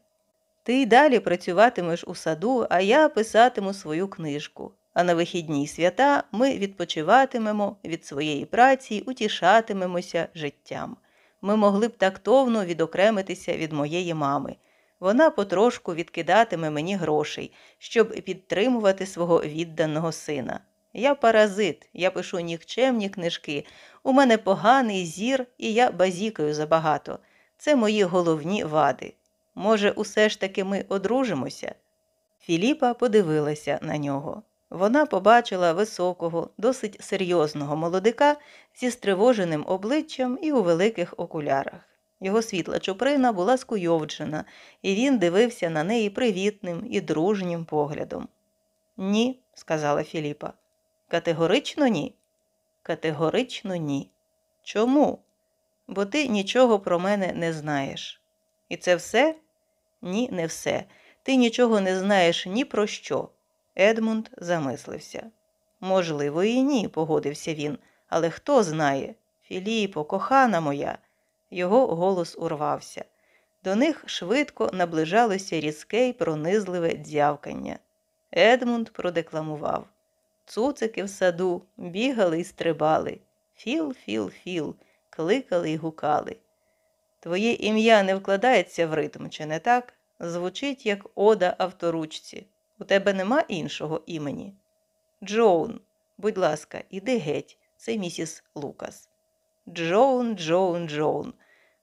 Ти й далі працюватимеш у саду, а я писатиму свою книжку. А на вихідні свята ми відпочиватимемо від своєї праці утішатимемося життям. Ми могли б тактовно відокремитися від моєї мами. Вона потрошку відкидатиме мені грошей, щоб підтримувати свого відданого сина. Я паразит, я пишу нікчемні книжки. У мене поганий зір, і я базікаю забагато. Це мої головні вади. Може, усе ж таки ми одружимося? Філіпа подивилася на нього. Вона побачила високого, досить серйозного молодика зі стривоженим обличчям і у великих окулярах. Його світла чуприна була скуйовджена, і він дивився на неї привітним і дружнім поглядом. Ні, сказала Філіпа. Категорично ні. Категорично ні. Чому? Бо ти нічого про мене не знаєш. І це все? Ні, не все. Ти нічого не знаєш ні про що. Едмунд замислився. Можливо, і ні, погодився він. Але хто знає? Філіпо, кохана моя. Його голос урвався. До них швидко наближалося різке й пронизливе дзявкання. Едмунд продекламував Цуцики в саду бігали й стрибали. Філ, Філ, Філ, кликали й гукали. Твоє ім'я не вкладається в ритм, чи не так? Звучить як ода авторучці. У тебе нема іншого імені? Джоун, будь ласка, іди геть, це місіс Лукас. Джоун, Джоун, Джоун.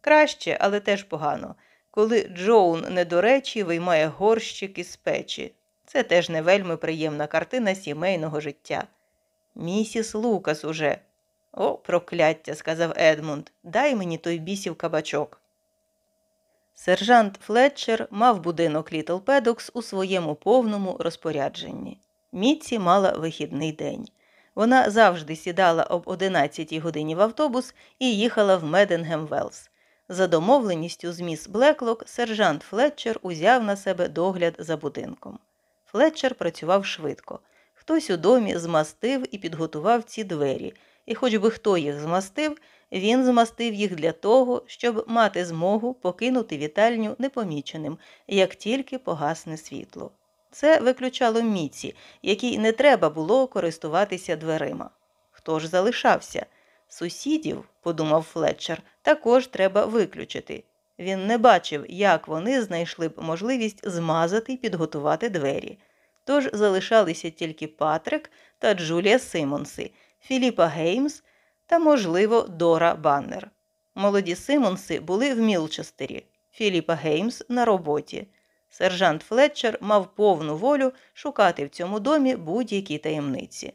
Краще, але теж погано. Коли Джоун не до речі, виймає горщик із печі. Це теж не вельми приємна картина сімейного життя. Місіс Лукас уже. О, прокляття, сказав Едмунд, дай мені той бісів кабачок. Сержант Флетчер мав будинок Літл Педокс у своєму повному розпорядженні. Міці мала вихідний день. Вона завжди сідала об 11 годині в автобус і їхала в Меденгем Велс. За домовленістю з міс Блеклок сержант Флетчер узяв на себе догляд за будинком. Флетчер працював швидко. Хтось у домі змастив і підготував ці двері, і хоч би хто їх змастив, він змастив їх для того, щоб мати змогу покинути вітальню непоміченим, як тільки погасне світло. Це виключало Міці, якій не треба було користуватися дверима. Хто ж залишався? Сусідів, подумав Флетчер, також треба виключити. Він не бачив, як вони знайшли б можливість змазати і підготувати двері. Тож залишалися тільки Патрик та Джулія Симонси, Філіпа Геймс та, можливо, Дора Баннер. Молоді Симонси були в Мілчестері, Філіпа Геймс на роботі. Сержант Флетчер мав повну волю шукати в цьому домі будь-які таємниці.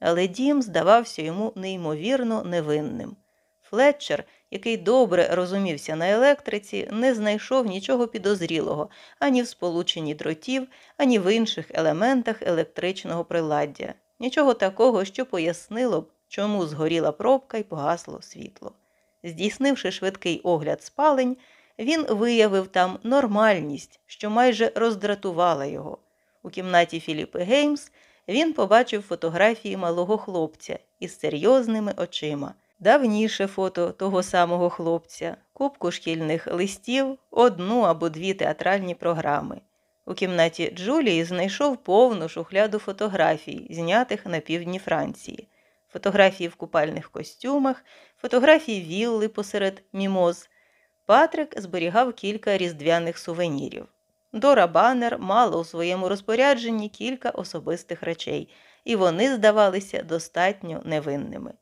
Але дім здавався йому неймовірно невинним. Флетчер, який добре розумівся на електриці, не знайшов нічого підозрілого ані в сполученні дротів, ані в інших елементах електричного приладдя, нічого такого, що пояснило б, чому згоріла пробка і погасло світло. Здійснивши швидкий огляд спалень, він виявив там нормальність, що майже роздратувала його. У кімнаті Філіпи Геймс він побачив фотографії малого хлопця із серйозними очима, давніше фото того самого хлопця, кубку шкільних листів, одну або дві театральні програми. У кімнаті Джулії знайшов повну шухляду фотографій, знятих на півдні Франції, фотографії в купальних костюмах, фотографії вілли посеред мімоз. Патрик зберігав кілька різдвяних сувенірів. Дора Баннер мала у своєму розпорядженні кілька особистих речей, і вони здавалися достатньо невинними.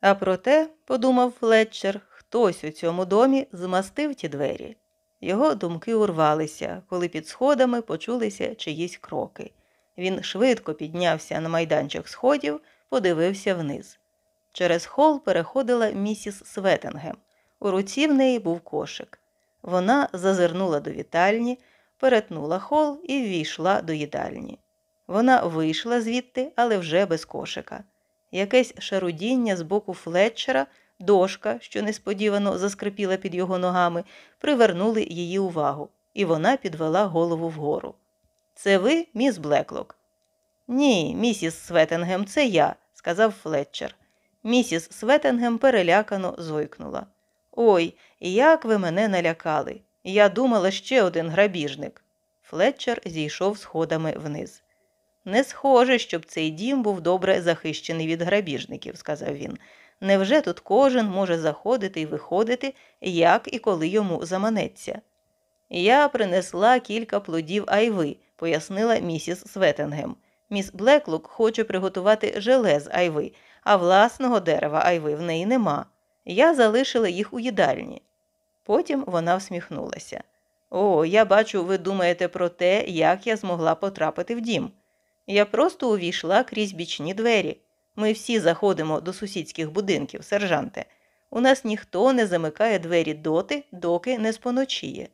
А проте, подумав Флетчер, хтось у цьому домі змастив ті двері. Його думки урвалися, коли під сходами почулися чиїсь кроки. Він швидко піднявся на майданчик сходів, подивився вниз. Через хол переходила місіс Светенгем. У руці в неї був кошик. Вона зазирнула до вітальні, перетнула хол і ввійшла до їдальні. Вона вийшла звідти, але вже без кошика. Якесь шарудіння з боку Флетчера, дошка, що несподівано заскрипіла під його ногами, привернули її увагу, і вона підвела голову вгору. Це ви, міс Блеклок? Ні, місіс Светенгем, це я, сказав Флетчер. Місіс Светенгем перелякано зойкнула. Ой, як ви мене налякали. Я думала ще один грабіжник. Флетчер зійшов сходами вниз. Не схоже, щоб цей дім був добре захищений від грабіжників, сказав він. Невже тут кожен може заходити і виходити, як і коли йому заманеться? Я принесла кілька плодів айви, пояснила місіс Светенгем. Міс Блеклук хоче приготувати желе з айви, а власного дерева айви в неї нема. Я залишила їх у їдальні. Потім вона всміхнулася. О, я бачу, ви думаєте про те, як я змогла потрапити в дім. Я просто увійшла крізь бічні двері. Ми всі заходимо до сусідських будинків, сержанте. У нас ніхто не замикає двері доти, доки не споночіє.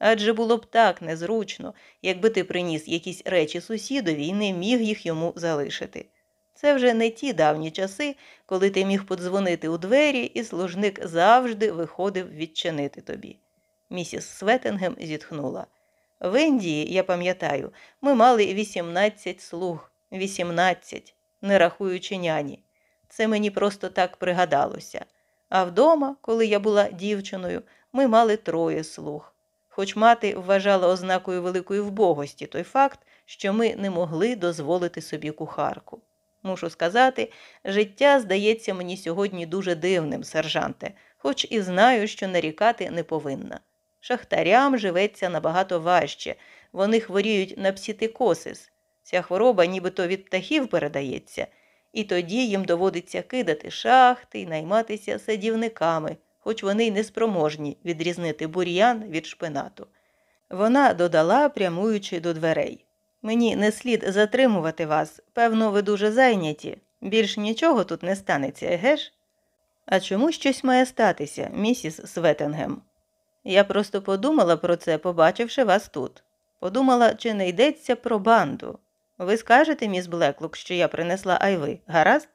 Адже було б так незручно, якби ти приніс якісь речі сусідові і не міг їх йому залишити. Це вже не ті давні часи, коли ти міг подзвонити у двері, і служник завжди виходив відчинити тобі. Місіс Светенгем зітхнула. В Індії, я пам'ятаю, ми мали 18 слуг, 18, не рахуючи няні. Це мені просто так пригадалося. А вдома, коли я була дівчиною, ми мали троє слуг. Хоч мати вважала ознакою великої вбогості той факт, що ми не могли дозволити собі кухарку. Мушу сказати, життя здається мені сьогодні дуже дивним, сержанте, хоч і знаю, що нарікати не повинна. Шахтарям живеться набагато важче, вони хворіють на псітикосис. Ця хвороба нібито від птахів передається, і тоді їм доводиться кидати шахти і найматися садівниками, хоч вони й неспроможні відрізнити бур'ян від шпинату. Вона додала, прямуючи до дверей. Мені не слід затримувати вас, певно, ви дуже зайняті. Більш нічого тут не станеться, еге ж? А чому щось має статися, місіс Светенгем? Я просто подумала про це, побачивши вас тут. Подумала, чи не йдеться про банду. Ви скажете, міс Блеклук, що я принесла айви, гаразд?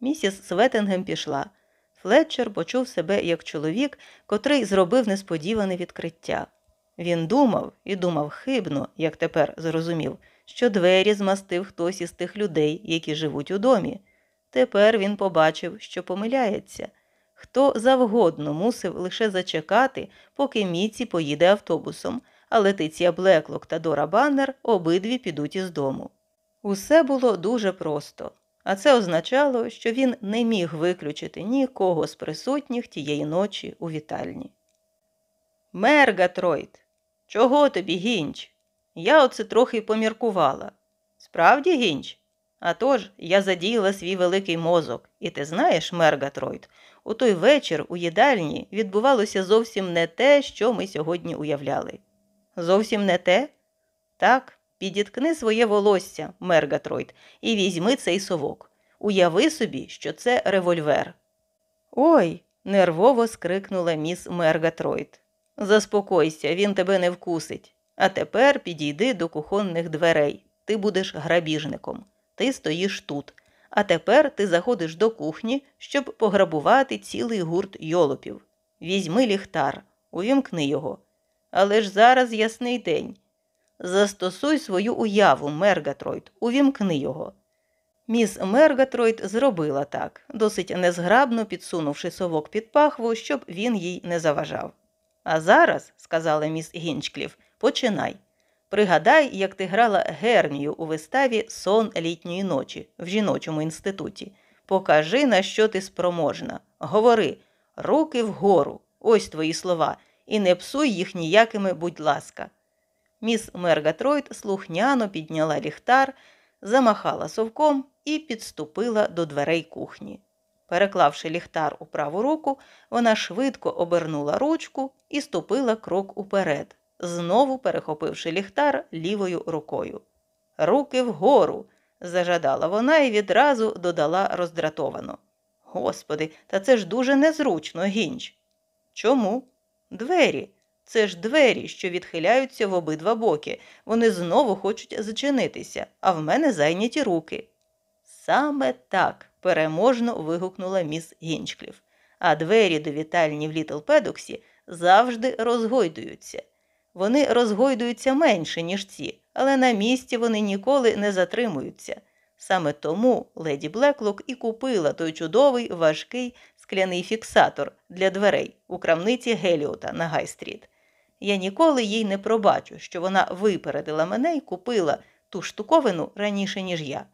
Місіс Светингем пішла. Флетчер почув себе як чоловік, котрий зробив несподіване відкриття. Він думав і думав хибно, як тепер зрозумів, що двері змастив хтось із тих людей, які живуть у домі. Тепер він побачив, що помиляється. Хто завгодно мусив лише зачекати, поки Міці поїде автобусом, а Летиція Блеклок та Дора Баннер обидві підуть із дому. Усе було дуже просто, а це означало, що він не міг виключити нікого з присутніх тієї ночі у вітальні. Мергатройд, чого тобі, гінч? Я оце трохи поміркувала. Справді, гінч? Атож, я задіяла свій великий мозок, і ти знаєш, Мергатройд, у той вечір у їдальні відбувалося зовсім не те, що ми сьогодні уявляли. Зовсім не те? Так, підіткни своє волосся, Мергатройд, і візьми цей совок. Уяви собі, що це револьвер. Ой, нервово скрикнула міс Мергатройд. Заспокойся, він тебе не вкусить. А тепер підійди до кухонних дверей. Ти будеш грабіжником. Ти стоїш тут. А тепер ти заходиш до кухні, щоб пограбувати цілий гурт йолопів. Візьми ліхтар, увімкни його. Але ж зараз ясний день. Застосуй свою уяву, Мергатройд, увімкни його. Міс Мергатройд зробила так, досить незграбно підсунувши совок під пахву, щоб він їй не заважав. А зараз, сказала міс Гінчкліф, починай. Пригадай, як ти грала Гермію у виставі Сон літньої ночі в жіночому інституті. Покажи, на що ти спроможна. Говори, руки вгору, ось твої слова, і не псуй їх ніякими, будь ласка. Міс Мергатройд слухняно підняла ліхтар, замахала совком і підступила до дверей кухні. Переклавши ліхтар у праву руку, вона швидко обернула ручку і ступила крок уперед, знову перехопивши ліхтар лівою рукою. Руки вгору, зажадала вона і відразу додала роздратовано. Господи, та це ж дуже незручно, гінч. Чому? Двері. Це ж двері, що відхиляються в обидва боки. Вони знову хочуть зачинитися, а в мене зайняті руки. Саме так, переможно вигукнула міс Гінчкліф. А двері до вітальні в Літл Педоксі завжди розгойдуються. Вони розгойдуються менше, ніж ці, але на місці вони ніколи не затримуються. Саме тому леді Блеклок і купила той чудовий важкий скляний фіксатор для дверей у крамниці Геліота на Гай-стріт. Я ніколи їй не пробачу, що вона випередила мене і купила ту штуковину раніше, ніж я.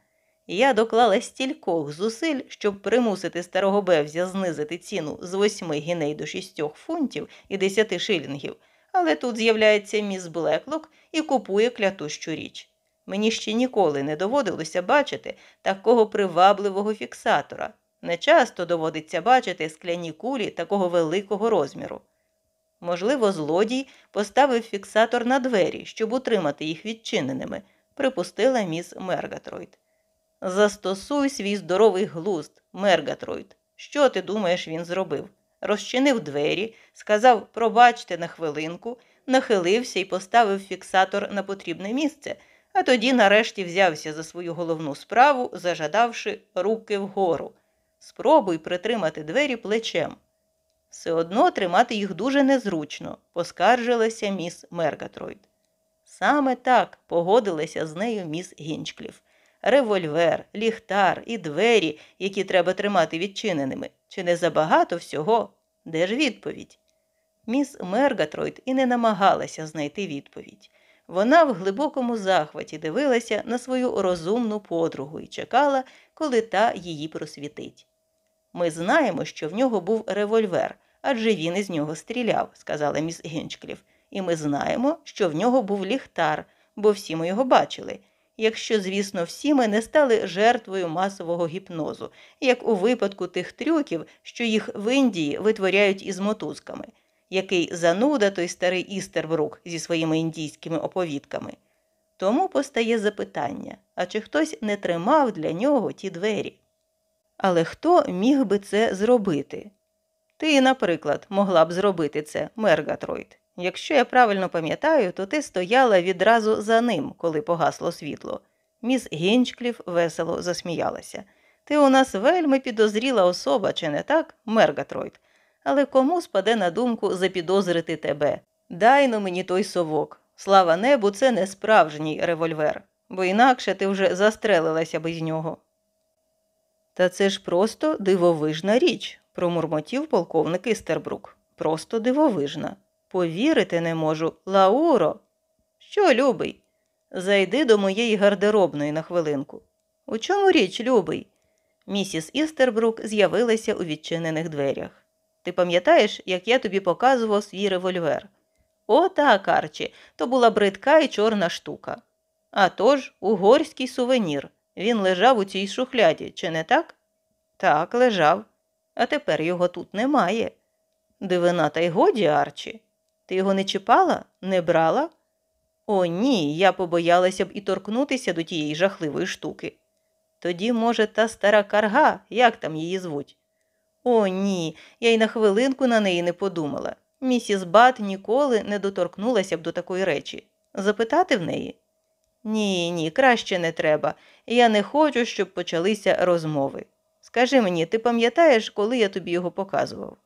Я доклала стількох зусиль, щоб примусити старого бевзя знизити ціну з восьми гіней до шістьох фунтів і десяти шилінгів, але тут з'являється міс Блеклок і купує клятущу річ. Мені ще ніколи не доводилося бачити такого привабливого фіксатора. Не часто доводиться бачити скляні кулі такого великого розміру. Можливо, злодій поставив фіксатор на двері, щоб утримати їх відчиненими, припустила міс Мергатройд. Застосуй свій здоровий глузд, Мергатройд. Що ти думаєш, він зробив? Розчинив двері, сказав пробачте на хвилинку, нахилився і поставив фіксатор на потрібне місце, а тоді нарешті взявся за свою головну справу, зажадавши руки вгору. Спробуй притримати двері плечем. Все одно тримати їх дуже незручно, поскаржилася міс Мергатройд. Саме так погодилася з нею міс Гінчкліф. Револьвер, ліхтар і двері, які треба тримати відчиненими. Чи не забагато всього? Де ж відповідь? Міс Мергатройд і не намагалася знайти відповідь. Вона в глибокому захваті дивилася на свою розумну подругу і чекала, коли та її просвітить. Ми знаємо, що в нього був револьвер, адже він із нього стріляв, сказала міс Гінчкліф. І ми знаємо, що в нього був ліхтар, бо всі ми його бачили. Якщо, звісно, всі ми не стали жертвою масового гіпнозу, як у випадку тих трюків, що їх в Індії витворяють із мотузками, який зануда той старий Істербрук зі своїми індійськими оповідками. Тому постає запитання а чи хтось не тримав для нього ті двері? Але хто міг би це зробити? Ти, наприклад, могла б зробити це, Мергатройд. Якщо я правильно пам'ятаю, то ти стояла відразу за ним, коли погасло світло. Міс Гінчкліф весело засміялася. Ти у нас вельми підозріла особа, чи не так, Мергатройд? Але кому спаде на думку запідозрити тебе? Дай-но мені той совок. Слава небу, це не справжній револьвер, бо інакше ти вже застрелилася би з нього. Та це ж просто дивовижна річ, промурмотів полковник Істербрук. Просто дивовижна. Повірити не можу, Лауро. Що, любий? Зайди до моєї гардеробної на хвилинку. У чому річ, любий? Місіс Істербрук з'явилася у відчинених дверях. Ти пам'ятаєш, як я тобі показував свій револьвер? О, так, Арчі, то була бридка і чорна штука. А тож, угорський сувенір. Він лежав у цій шухляді, чи не так? Так, лежав. А тепер його тут немає. Дивина, та й годі, Арчі. Ти його не чіпала, не брала? О, ні, я побоялася б і торкнутися до тієї жахливої штуки. Тоді, може, та стара карга, як там її звуть? О, ні, я й на хвилинку на неї не подумала. Місіс Бат ніколи не доторкнулася б до такої речі. Запитати в неї? Ні, ні, краще не треба. Я не хочу, щоб почалися розмови. Скажи мені, ти пам'ятаєш, коли я тобі його показував?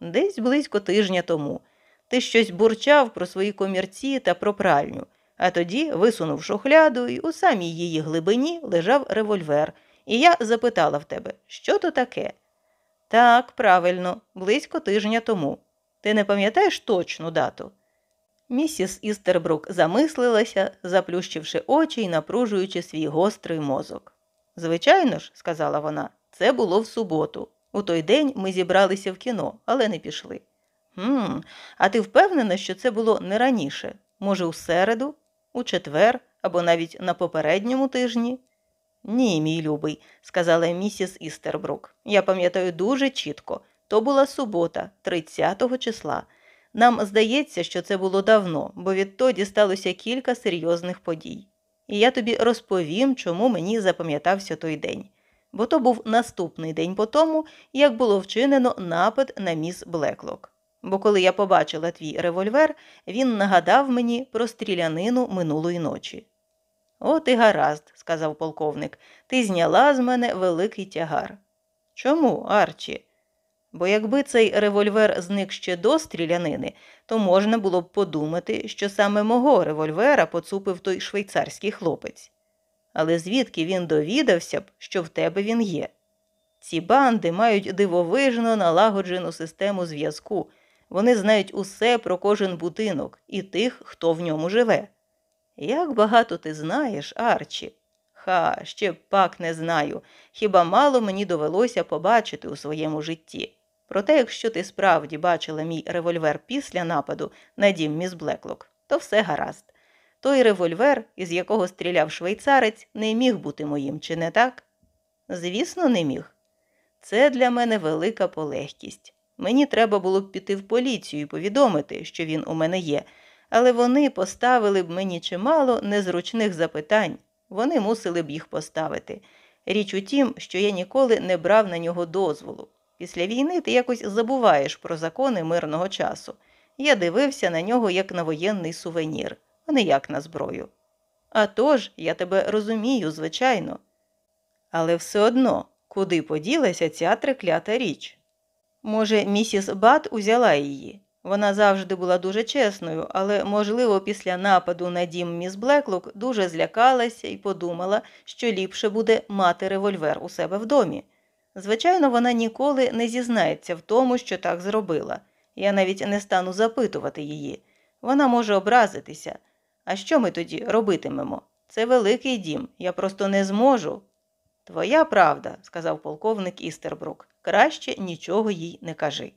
Десь близько тижня тому. Ти щось бурчав про свої комірці та про пральню, а тоді висунув шухляду, і у самій її глибині лежав револьвер, і я запитала в тебе, що то таке? Так, правильно, близько тижня тому. Ти не пам'ятаєш точну дату? Місіс Істербрук замислилася, заплющивши очі і напружуючи свій гострий мозок. Звичайно ж, сказала вона, це було в суботу. У той день ми зібралися в кіно, але не пішли. «Хм, А ти впевнена, що це було не раніше? Може, у середу, у четвер або навіть на попередньому тижні? Ні, мій любий, сказала місіс Істербрук. Я пам'ятаю дуже чітко. То була субота, 30 числа. Нам здається, що це було давно, бо відтоді сталося кілька серйозних подій. І я тобі розповім, чому мені запам'ятався той день. Бо то був наступний день по тому, як було вчинено напад на міс Блеклок. Бо коли я побачила твій револьвер, він нагадав мені про стрілянину минулої ночі. От і гаразд, сказав полковник, ти зняла з мене великий тягар. Чому, Арчі? Бо якби цей револьвер зник ще до стрілянини, то можна було б подумати, що саме мого револьвера поцупив той швейцарський хлопець. Але звідки він довідався б, що в тебе він є? Ці банди мають дивовижно налагоджену систему зв'язку, вони знають усе про кожен будинок і тих, хто в ньому живе. Як багато ти знаєш, Арчі? Ха, ще пак не знаю. Хіба мало мені довелося побачити у своєму житті. Проте, якщо ти справді бачила мій револьвер після нападу на дім міс Блеклок, то все гаразд. Той револьвер, із якого стріляв швейцарець, не міг бути моїм, чи не так? Звісно, не міг. Це для мене велика полегкість. Мені треба було б піти в поліцію і повідомити, що він у мене є, але вони поставили б мені чимало незручних запитань, вони мусили б їх поставити. Річ у тім, що я ніколи не брав на нього дозволу. Після війни ти якось забуваєш про закони мирного часу. Я дивився на нього як на воєнний сувенір, а не як на зброю. А тож, я тебе розумію, звичайно. Але все одно, куди поділася ця треклята річ? Може, місіс Бат узяла її. Вона завжди була дуже чесною, але, можливо, після нападу на дім міс Блеклок дуже злякалася і подумала, що ліпше буде мати револьвер у себе в домі. Звичайно, вона ніколи не зізнається в тому, що так зробила. Я навіть не стану запитувати її. Вона може образитися. А що ми тоді робитимемо? Це великий дім, я просто не зможу. Твоя правда, сказав полковник Істербрук, краще нічого їй не кажи.